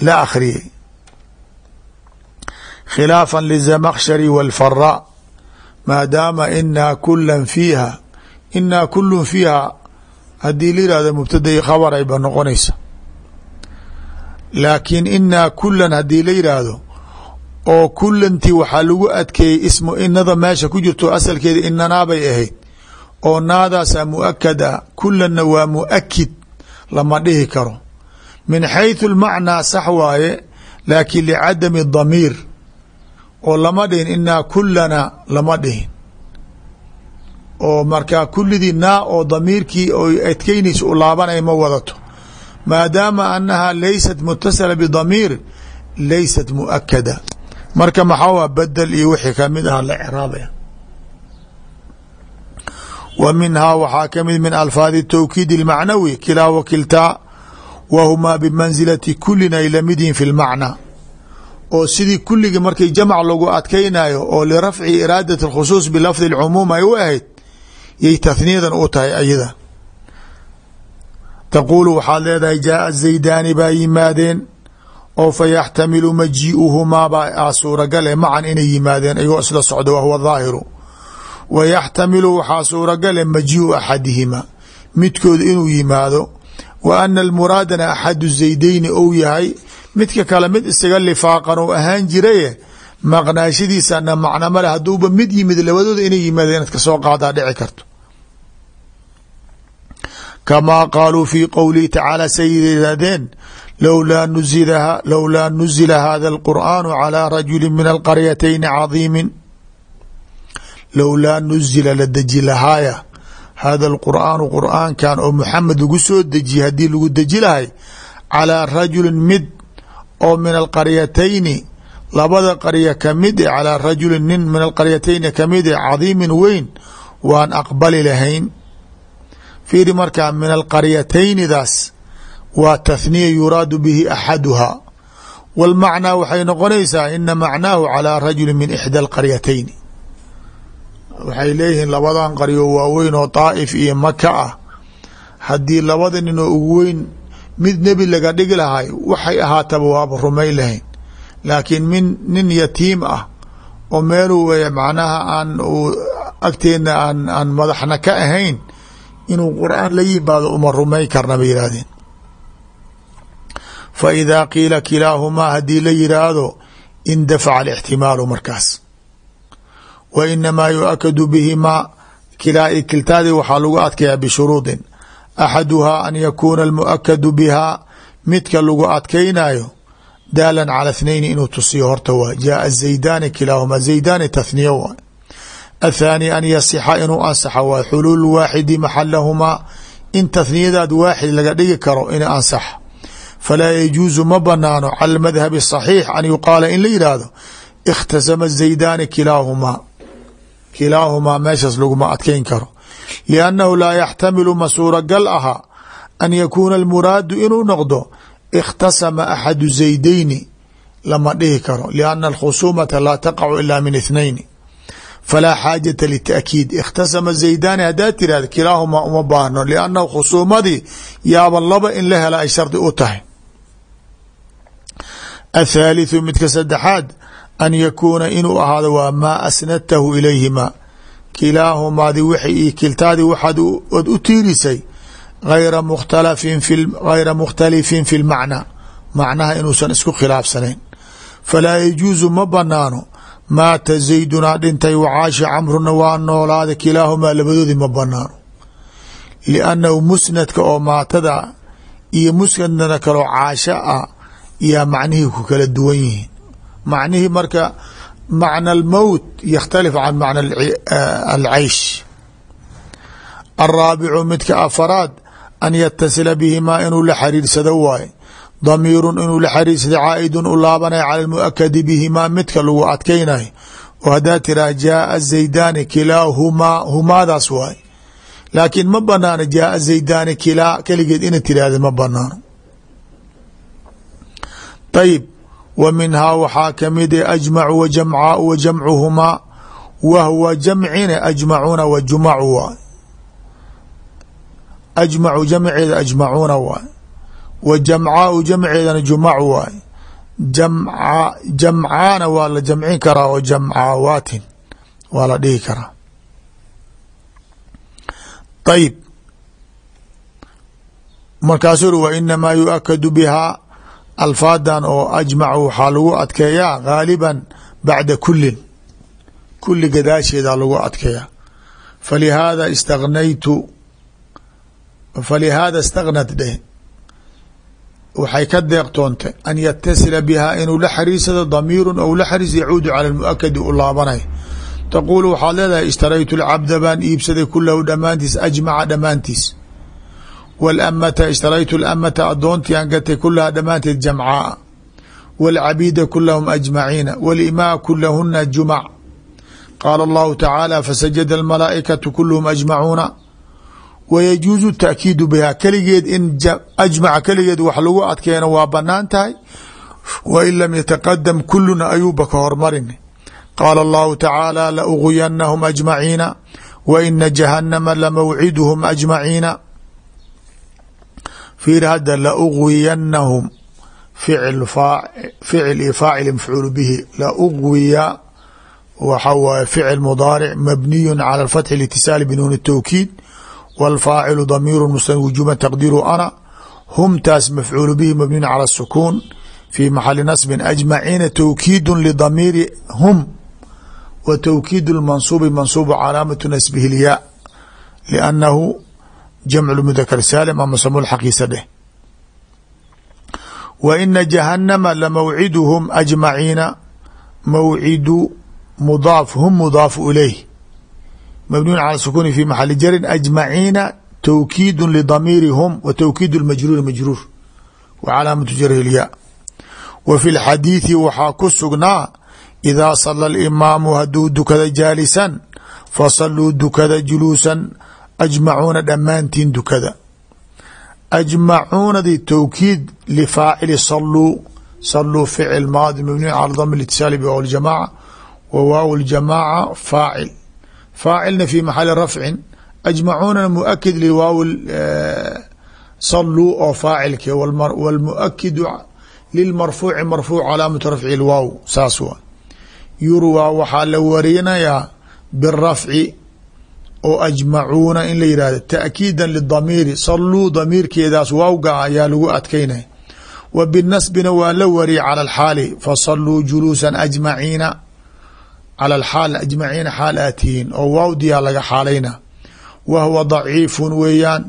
la akhriyey khilaafa lizamkshari wاlfara maadaama inaa kula fiiha inaa kulu fiiha haddii la yihahdo mubtadai khabar ayba noqonaysa laakiin inaa kulan haddii la yidhaahdo oo kulantii waxaa lagu adkeeyey ismu inada meesha ku jirto asalkeeda inanaabay ahayd oo naadaasaa muakad ah kulanna waa muakid lama dhihi karo min xayثu lmacnaa sax waaye laakiin licadami damiir oo lama dhihin inaa kulana lama dhihin. Oo markaa kulidii naa oo damiirkii oo adkeynaysa u laabanaya ma wadato. Maadaama anaha laysat mutasila bdamiir laysat muakada marka maxaa bedel iyo wixii ka mid aha la craabaya wa minhaa waxaa ka mid min alfaadi tawkiid اlmacnawi kilaa wa kiltaa wa humaa bimansilati kulin ay la mid yihiin fi lmacna oo sidii kuligi markii jamc lagu adkaynayo oo lirafci iraadat اkhusuus bilafdi اcumuum ay u ahayd yay tahniyadan u tahay ayada taquulu waxaad leedahay jaaa zaydaani baa yimaadeen oo fa yaxtamilu majii'uhumaa baa suuragale macan inay yimaadeen ayagoo isla socdo wahuwa dhaahiru wa yaxtamilu waxaa suuragale majii'u axadihima midkood inuu yimaado wa ana almuraadana axadu zaydayni ou yahay midka kale mid isaga lifaaqan ou ahaan jiraye maqnaashadiisana macno male hadduuba mid yimid labadooda inay yimaadeen inaad ka soo qaadaa dhici karto. Kamaa qaaluu fi qowlihi tacaala say yidhahdeen lowlaa nuzila lowlaa nuzila hada alqur'aanu calaa rajuli min alqaryatayni cadiimin. Lowlaa nuzila la deji lahaaya hada alqur'aanu qur'aankan oo muxamed lagu soo dejiyey haddii lagu deji lahay calaa rajulin mid oo min alqaryatayni labada qarya ka mid e calaa rajulin nin min alqaryatayni ka mid e cadiimin weyn waan aqbali lahayn fiiri markaa min alqaryataynidaas waa tahniya yuraadu bihi axaduhaa walmacnaa waxay noqonaysaa ina macnaahu calaa rajulin min ixda alqaryatayni waxay leeyihiin labadan qaryo waaweyn oo daa'if iyo maka ah. Haddii labada nin oo ugu weyn mid nebi laga dhigi lahay waxay ahaataba waaba rumayn lahayn. Laakiin min nin yatiim ah oo meeluu w macnaha aan agteena aan aan madaxna ka ahayn inuu qur'aan la yimaado uma rumayn karna bay yidhaahdeen. Fa idaa qiila kilaahumaa haddii la yidhaahdo indafaca alixtimaalu markaas wa inamaa yuakadu bihimaa kiltaadii waxaa lagu adkayaa bishuruudin axaduhaa an yakuuna almuakadu bihaa midka lagu adkaynayo daalan cala ithnayni inuu tusiyo horta waa jaaa zaydaani kilaahumaa zaydaani tathniya waa athaani an yasixa inuu ansaxa waa xuluul waaxidi maxalahumaa in tathniyadaad waaxid laga dhigi karo in ansax falaa yajuusu ma banaano cala almadhabi asaxiix an yuqaala in la yidhaahdo ikhtasama zaydaani kilaahumaa kilaahumaa meeshaas laguma adkayn karo. Liannahu laa yaxtamilu ma suuragal aha an yakuuna almuraadu inuu noqdo ikhtasama axadu zaydayni lama dhihi karo. Lianna alkhusumata laa taqacu ila min ithnayni falaa xaajata litaakiid ikhtasama zaydaani haddaad tirahda kilaahumaa uma baahno. Liannahu khusuumadii yaaba laba in la hela ay shardi u tahay. Athaalitثu midka saddexaad an yakuuna inuu ahaado waa maa asnadtahu ilayhima. Kilaahumaadi w kiltaadii waxaad u tiirisay ayra mukhtalifin fi lmacnaa macnaha inuusan isku khilaafsanayn. Falaa yajuusu ma banaano maata zaydunaa dhintay wacaashi camruna waa noolaada kilaahumaa labadoodii ma banaano liannahu musnadka oo maatada iyo musnadna kaloo caasho ah yaa macnihii ku kala duwan yihiin macnihii marka macna almowt yakhtalif can macna alcaysh. Alraabicu midka afaraad an yatasila bihimaa inuu la xariirsado waaye damiirun inuu la xariirsado caaidun u laabanaya cala lmuakadi bihimaa midka lagu adkaynayo oo haddaa tiraa jaaa zaydaani kilaahumaa humaadaas waaye laakiin ma banaano jaaa zaydaani kilaa keligeed ina tiraahda ma banaano ayib wa minhaa waxaa ka mid ajmacu wa jamcaau wa jamcuhumaa wahwa jamcina ajmacuuna wa jumacu waay ajmacu jamceeda ajmacuuna waay wa jamcaau jamceedana jumacu waay jamca jamcaana waa la jamcin karaa oo jamcawaatin waa la dhihi karaa ayib markaasuu uri wa inamaa yuakadu bihaa alfaadan oo ajmacu waxaa lagu adkeeyaa gaaliban bacda kulin kuli gadaasheeda lagu adkeeyaa. Falihaada istagnaytu falihaada istagnad dheh waxay ka deeqtoontay an yatasila bihaa inuu la xariirsado damiiru ou la xariis yacuudu cala muakadi u laabanay. Taquulu waxaad leedahay ishtaraytu lcabda baan iibsaday kulahu dhammaantiis ajmaca dhammaantiis walamata ishtaraytu lamata adoontii aan gatay kulaha dhammaanteed jamcaa wاlcabiida kulahum ajmaciina walimaa kulahuna jumac qaala allahu tacaala fasajada almalaa'ikatu kulluhum ajmacuuna wayajuuzu taakiidu bihaa keligeed in ajmaca keligeed wax lagu adkeeno waa bannaan tahay wain lam yataqadam kuluna ayuuba ka hormarin qaala allahu tacaala lauguyanahum ajmaciina wa ina jahanama lamawciduhum ajmaciina fiir hadda laugwiyanahum ficil ficil faacil mafcuul bihi laugwiya waxa waaye ficil mudaaric mabniyu cala alfatxi litisaali binuun الtowkiid wاlfaacilu damiiru muslim wujuba taqdiiru ana hum taas mafcuul bihi mabniyun cala الsukuun fi maxali nasbin ajmaciina towkiidu lidamiiri hum wa towkiid اlmansuubi mansuubu calaamatu nasbihi اlyaa liannahu jamc mudakar saalim ama samu xaqiisa dheh wa ina jahanama lamawciduhum ajmaciina mawcidu mudaaf hum mudaafu ilayh mabniyun cala sukuni fi maxali jarin ajmaciina towkiidu lidamiiri hum wa towkiid majruuri majruur wa calaamatu jarhi lyaa wa fi lxadiidi waxaa ku sugnaa idaa sala alimaamu hadduu dukada jaalisan fasaluu dukada juluusan ajmacuuna dhammaantiin dukada ajmacuunadi towkiid lifaacili saluu saluu ficil maadi mabniyu cala dam itisaali bwaw ljamaaca wa waaw ljamaaca faacil faacilna fi maxali rafcin ajmacuunana muakid liwaaw saluu oo faacilke wlmuakidu lilmarfuuci marfuuc calaamatu rafci lwaaw saas waa yurwaa waxaa la warinayaa birafci oo ajmacuuna in la yihahdo taakiida lidamiiri saluu damiirkeedaas waawga ah ayaa lagu adkaynay. Wa binasbina waa la wariye cala alxaali fasaluu juluusan ajmaciina cala alxaal ajmaciina xaal aa tihiin oo waawdiyaa laga xaalayna. Wa daciifun weeyaan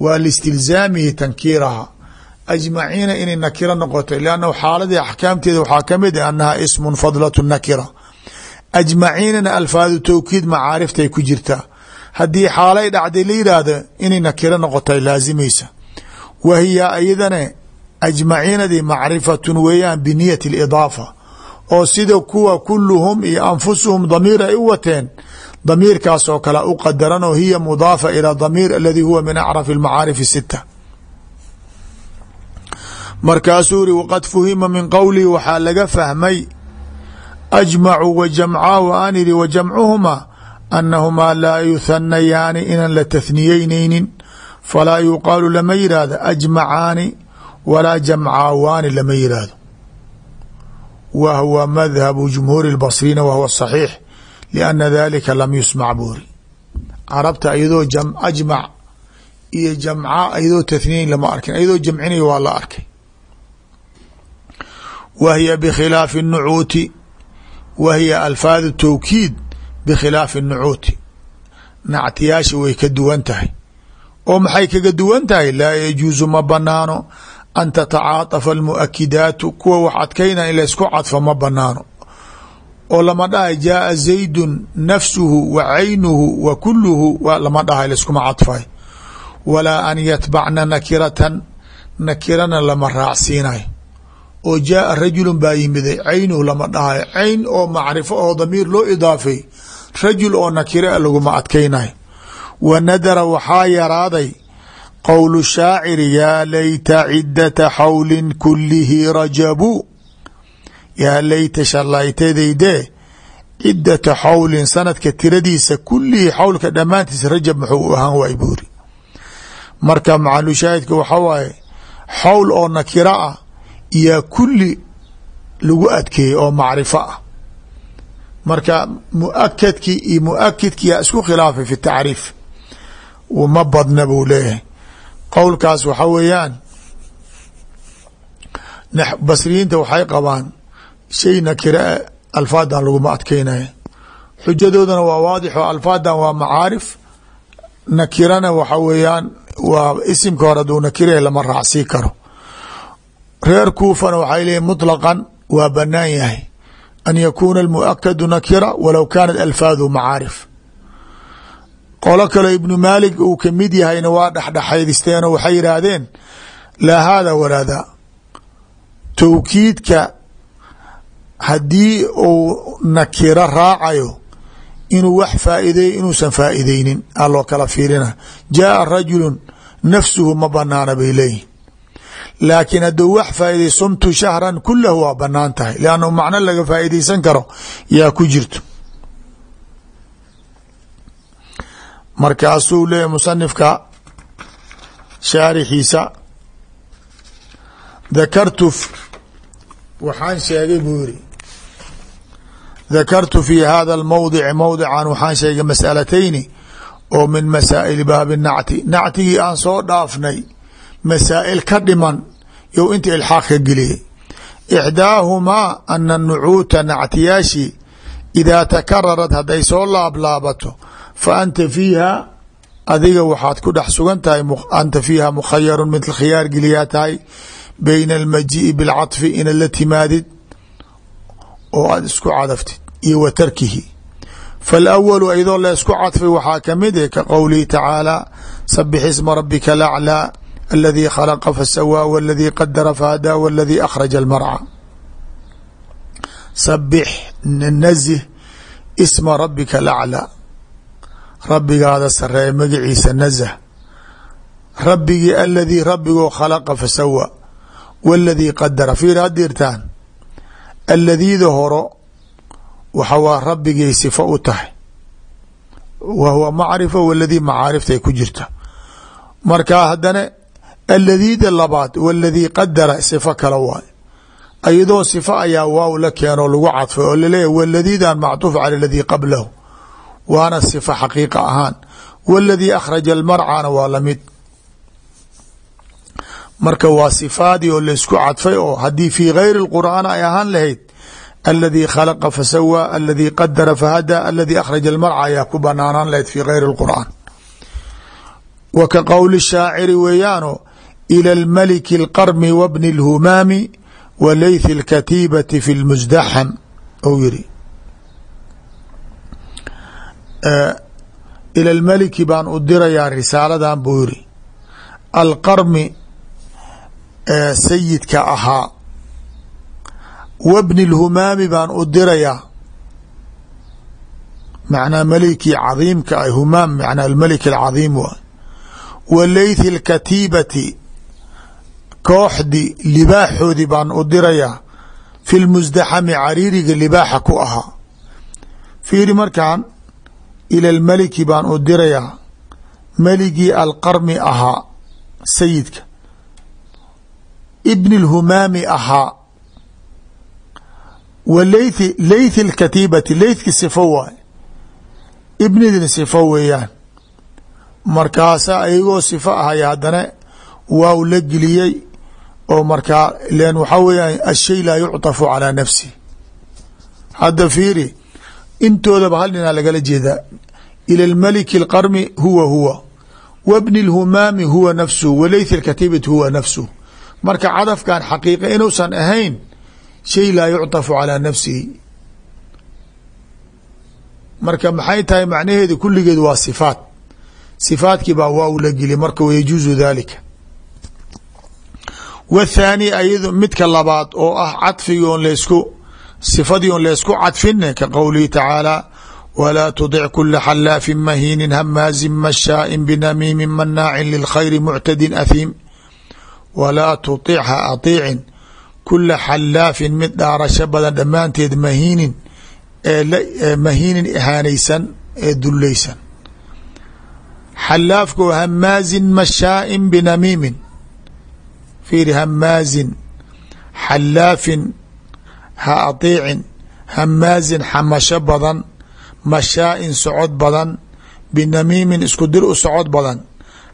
waa liistilzaamihi tankiiraha. Ajmaciina inay nakira noqoto lannahu xaaladii axkaamteeda waxaa ka mid ah a annaha ismun fadlatu nakira. Ajmaciinana alfaadu towkiid macaariftay ku jirtaa haddii xaalay dhacday la yidhaahdo inay nakiro noqota laazimaysa wa hiya ayadane ajmaciinadii macrifatun weeyaan biniyati alidaafa oo sida kuwa kuluhum iyo anfusuhum damiir ay u wateen damiirkaasoo kale u qadaran oo hiya mudaafa ilaa damiir aladii huwa min acrafi almacaarifi sita markaasuu iri waqad fuhima min qowlihi waxaa laga fahmay ajmacu wa jamcaa wa aan idhi wa jamcuhumaa annahumaa laa yuthanayaani inaan la tahniyeyneynin falaa yuqaalu lama yihahdo ajmacaani walaa jamcaawaani lama yihahdo wa huwa madhabu jumhuuri اlbasriina wa huwa صaxiix lianna dalika lam yusmac buuri carabta iyadoo ajmac iyo jamca iyadoo tahniyeyn lama arkin iyadoo jamcinaya waa la arkay wa hiya bikhilaafi الnucuuti wa hiya alfaadu towkiid bikhilaafi الnucuuti nactiyaasha way ka duwan tahay oo maxay kaga duwan tahay laa yajuusu ma banaano an tatacaatafa almuakidaatu kuwa wax adkayna in laysku cadfo ma banaano oo lama dhahay jaaa zaydun nafsuhu wa caynuhu wa kuluhu lama dhahay layskuma cadfay walaa an yatbacna nakiratan nakirana lama raacsiinayo oo jaaa rajulun baa yimiday caynuhu lama dhahayo cayn oo macrifo oo damiir loo idaafay rajul oo nakire a laguma adkaynayo wa nadara waxaa yaraaday qowlu shaaciri yaa layta cidata xawlin kulihi rajabu. Yaa layta shallaytadaydee cidata xawlin sanadka tiradiisa kulihii xawlka dhammaantiisa rajab muxuu u ahaan waay buuri marka macalushaahidka waxa waaye xawl oo nakiro ah yaa kulli lagu adkeeyey oo macrifo ah marka muakadkii iyo muakidki yaa isku khilaafay fi tacriif. Ma badna buu leeyahay. Qowlkaas waxa weeyaan basriyiinta waxay qabaan shay nakira alfaadan laguma adkeynaya xujadoodana waa waadix oo alfaadan waa macaarif. Nakirana waxa weeyaan waa isimka hore aduu nakirah lama raacsii karo. Reer kuufana waxay leeyihiin muطlaqan waa banaan yahay an yakuuna almuakadu nakira walow kaanat alfaadu macaarif qolo kale ibnu maalik uu ka mid yahayna waa dhexdhexaydisteenoo waxay yidhaahdeen laa haada walaada towkiidka haddii uu nakiro raacayo inuu wax faa'ideeyo inuusan faa'iideynin a loo kala fiirina jaaa rajulu nafsuhu ma banaana bay leeyihiin laakiin hadduu wax faa'iday sumtu shahran kulahu waa bannaan tahay liannu macno laga faa'iideysan karo yaa ku jirto. Markaasuu leeyahy musanifka shaarixiisa dakartu waxaan sheegay buu yiri dakartu fi hada almowdici mowdican waxaan sheegay masalatayni oo min masaa'ili baabi nacti. Nactigii aan soo dhaafnay masaa'il ka dhiman you inta ilxaaq ka geliyay ixdaahumaa ana nucuuta nactiyaashii idaa takararad hadday soo laablaabato fa anta fiiha adiga waxaad ku dhex sugan tahay anta fiiha mukhayarun mid khiyaar geliyaa tahay bayna almajii'i bilcaطfi inaad la timaadid oo aada isku cadaftid iyo wa tarkihi. Faalawalu iyadoo la isku cadfay waxaa ka mid eh ka qowlihi tacaala sabix isma rabika alaclaa aladii khalaqa fasawaa waladii qadara fahadaa waladii akhraja almarca sabix nazih isma rabika alaclaa rabbigaada sareeya magaciisa nazh rabbigii aladii rabbigoo khalaqa fasawaa waladii qadara fiir hadirtaan aladiida horo waxa waa rabbigay sifo u tahay wa huwa macrifa waladii macaariftay ku jirta marka haddana aladiida labaad waladii qadara sifo kale waayo iyadoo sifo ayaa waaw la keenoo lagu cadfay oo laleeya waladiidan mactuuf cala aladii qablahu. Waana sifo xaqiiqa ahaan. Waladii akhraja almarcana waa la mid marka waa oo laysku cadfay oo haddii fii gayri lqur'aan ay ahaan lahayd aladii khalaqa fasawaa aladii qadara fahadaa aladii akhraja almarca ayaa ku lahayd fii gayri lqur'aan wa ka qowli shaaciri weeyaano ilى اlmaliki اlqarmi wabni اlhumaami wa laythi اlkatiibati fi اlmusdaxam ou yiri ilى اlmaliki baan u dirayaa risaaladan buu yiri alqarmi sayidka ahaa wabni اlhumaami baan u dirayaa macnaa melikii cadiimka ah humaam macnaa almelik alcadiim waay wa laythi اlkatiibati kooxdii libaaxoodii baan u dirayaa fi lmusdaxami cariiriga libaaxa ku ahaa fiiri markan ila lmeliki baan u dirayaa meligii alqarmi ahaa sayidka. Ibni اlhumaami ahaa wa laythi laythi اlkatiibati laythki sifo waay ibnidin sifo weeyaan. Markaasa ayagoo sifo ahaya haddana waaw la geliyey oo markaa len waxaa weeyaan ashay laa yucطafu calaa nafsi hadda fiiri intoodaba hal dhinaa lagala jeedaa ila lmaliki اlqarmi huwa huwa wabni اlhumaami huwa nafsuhu wa laythi اlkatiibati huwa nafsuhu marka cadafkan xaqiiqa inuusan ahayn shay laa yucطafu calaa nafsihi marka maxay tahay macnaheedu kulligeed waa sifaat sifaadkii baa waaw la geli marka wayajuuzu dalika wthaani ayad midka labaad oo ah cadfigon laysku sifadion laysku cadfin ka qowlihi tacaala walaa tudic kula xalaafin mahiinin hamaazin mashaain binamiimin manaacin lilkhayri muctadin ahiim walaa tudic ha aطiicin kula xalaafin mid dhaarasho badan dhammaanteed mahiinin ee mahiinin ahaanaysan ee dulaysan xalaafkoo hamaazin mashaain binamiimin fiiri hamaazin xalaafin ha aطiicin hamaazin xamasho badan mashaaءin socod badan binamiimin isku dir u socod badan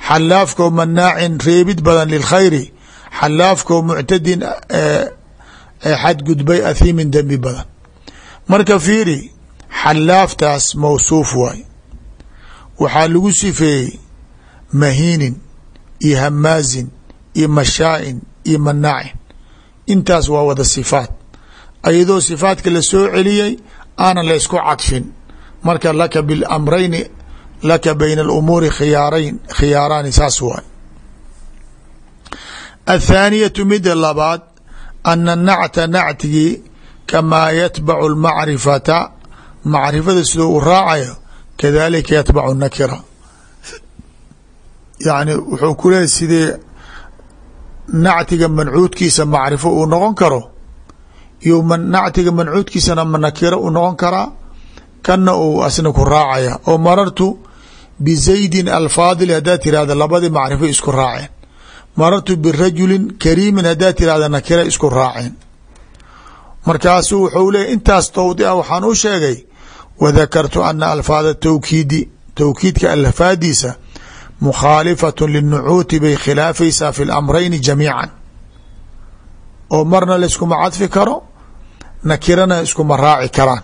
xalaafko manaacin reebid badan lilkhayri xalaafko muctadin xadgudbay athiimin dembi badan. Marka fiiri xalaaftaas mawsuuf waay. Waxaa lagu sifeeyey mahiinin iyo hamaazin iyo mashaain iyo manaacin. Intaas waa wada sifaat. Ayadoo sifaadka la soo celiyey aanan la ysku cadfin marka laka bilamrayni laka bayna alumuuri khiyaarayn khiyaaraani saas waay. Athaaniyatu mida labaad ana nacta nactigii kamaa yatbacu lmacrifata macrifada sidoo u raacayo kadalika yatbacu nakira. Yani wuxuu ku sidee nactiga mancuudkiisa macrifo uu noqon karo iyo nactiga mancuudkiisana nakiro uu noqon karaa kana uu asna ku raacaya. Oo marartu bizaydin alfaadili haddaad tirahda labadii macrifo isku raaceen. Marartu birajulin kariimin haddaad tirahda nakira isku raaceen. Markaasu wuxuu leeyay intaas towdi a waxaan u sheegay wadakartu ana alfaada tawkiidi towkiidka alfaadiisa mukhaalifaة liلnucuuti bay khilaafaysaa fi اlamrayni jamiica oo marna layskuma cadfi karo nakirana iskuma raaci karaan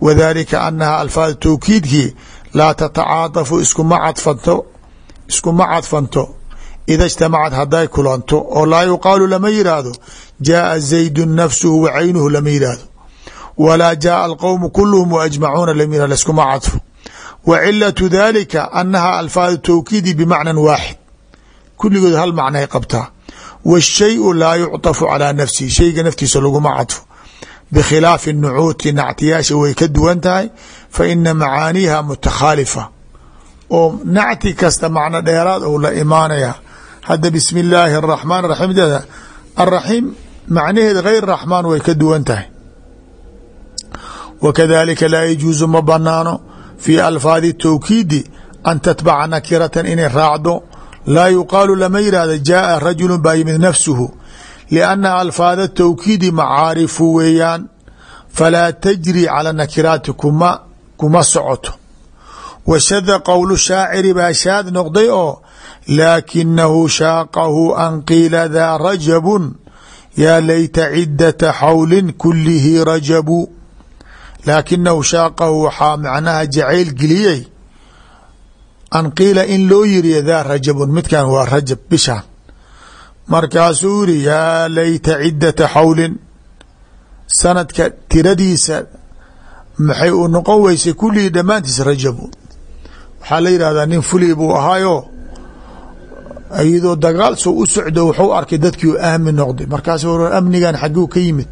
wadalika anaha alfaad towkiidkii laa tatacaadafu iskuma cadfanto iskuma cadfanto ida اجtamacad haday kulanto oo laa yuqaalu lama yidhaahdo jaءa zaydu nafsuhu wa caynuhu lama yidhaahdo walaa jaءa alqowmu kuluhum waajmacuuna lama yihahdo laskuma cadfo w cilaة dalika anaha alfaad towkiidi bimacna waaxid kuligood hal macnay qabtaa wالshayu laa yucطafu calىa nafsihi shayga naftiisa laguma cadfo bikhilaafi nucuuti nactiyaasha way ka duwan tahay faina macaaniiha mutakhaalifa oo nacti kasta macno dheeraad ou la imaanaya hadda bismi اllaahi الraxmaan raxiim deeda araxiim macnaheed gayr raxmaan way ka duwan tahay wa kadalika laa yajuusu ma banaano fi alfaadi towkiidi an tatbaca nakiratan inay raacdo laa yuqaalu lama yihahdo jaaa rajulu baa yimid nafsuhu lianna alfaada towkiidi macaarifu weeyaan falaa tajri cala nakiraati kuma kuma socoto wa shada qowlu shaaciri baa shaad noqday oo laakinahu shaaqahu an qiila daa rajabun yaa layta cidata xawlin kulihi rajabu laakinahu shaaqahu waxaa macnaha jacayl geliyey an qiila in loo yiriyo daa rajabun midkan waa rajab bishaan markaasuu yiri yaa layta cidata xawlin sanadka tiradiisa maxay uu noqon weysay kullihii dhammaantiis rajabu waxaa la yidhahdaa nin fuli buu ahaayo iyadoo dagaal soo u socdo wuxuu arkay dadkii u aamin noqday markaasu amnigan xagguu ka yimid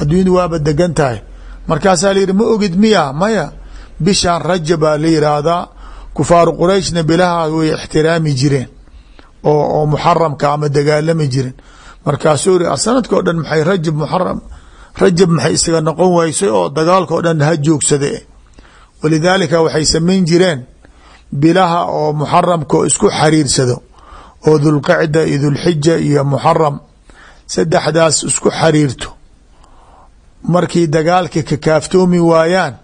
adduunyadu waaba degan tahay markaasaa layihi ma ogid miya maya. Bishaan rajabaa la yidhaahdaa kufaaru qurayshna bilaha way ixtiraami jireen oo muxaramka ama dagaalami jireen. Markaasuu iri sanadka o dhan maxay rajab muxaram rajab maxay isaga noqon waysay oo dagaalka o dhan ha joogsade? Walidaalika waxay samayn jireen bilaha oo muxaramka oo isku xariirsado oo dulqacda iyo dulxija iyo muxaram saddexdaas isku xariirto markii dagaalka ka kaaftoomi waayaan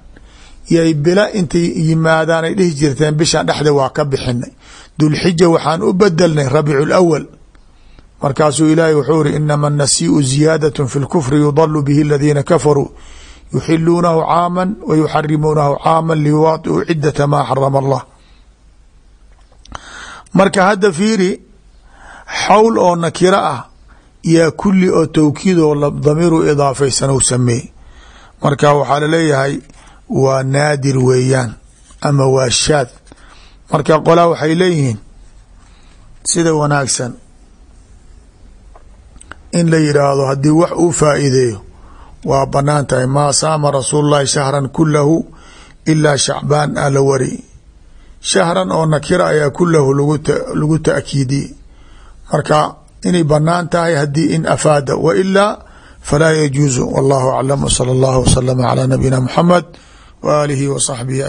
yay bila intay yimaadaan ay dhihi jirteen bishan dhexda waa ka bixinay. Dulxija waxaan u bedelnay rabiicu lawal markaasuu ilaahay wuxuu iri inama anasiiu ziyaadaة fi اlkufri yudalu bihi aladiina kafaruu yuxiluunahu caama wa yuxarimuunahu caama liwaadiu cidata maa xarama allah. Marka hadda fiiri xawl oo nakiro ah yaa kuli oo towkiid oo damiiru idaafaysan u sameey marka waxaa la leeyahay waa naadir weeyaan ama waa shaad. Marka qolaa waxay leeyihiin sida wanaagsan in la yidhaahdo haddii wax uu faa'iideeyo waa bannaan tahay. Maa saama rasuulu llahi shahran kulahu ilaa shacbaan a la wari. Shahran oo nakira ayaa kulahu lagu ta'kiidiyey marka inay bannaan tahay haddii in afaada wa ilaa falaa yajuuzu. Wallahu aclam wsala allahu waslama calaa nabiyina muxamed wa aalihi wa saxbihi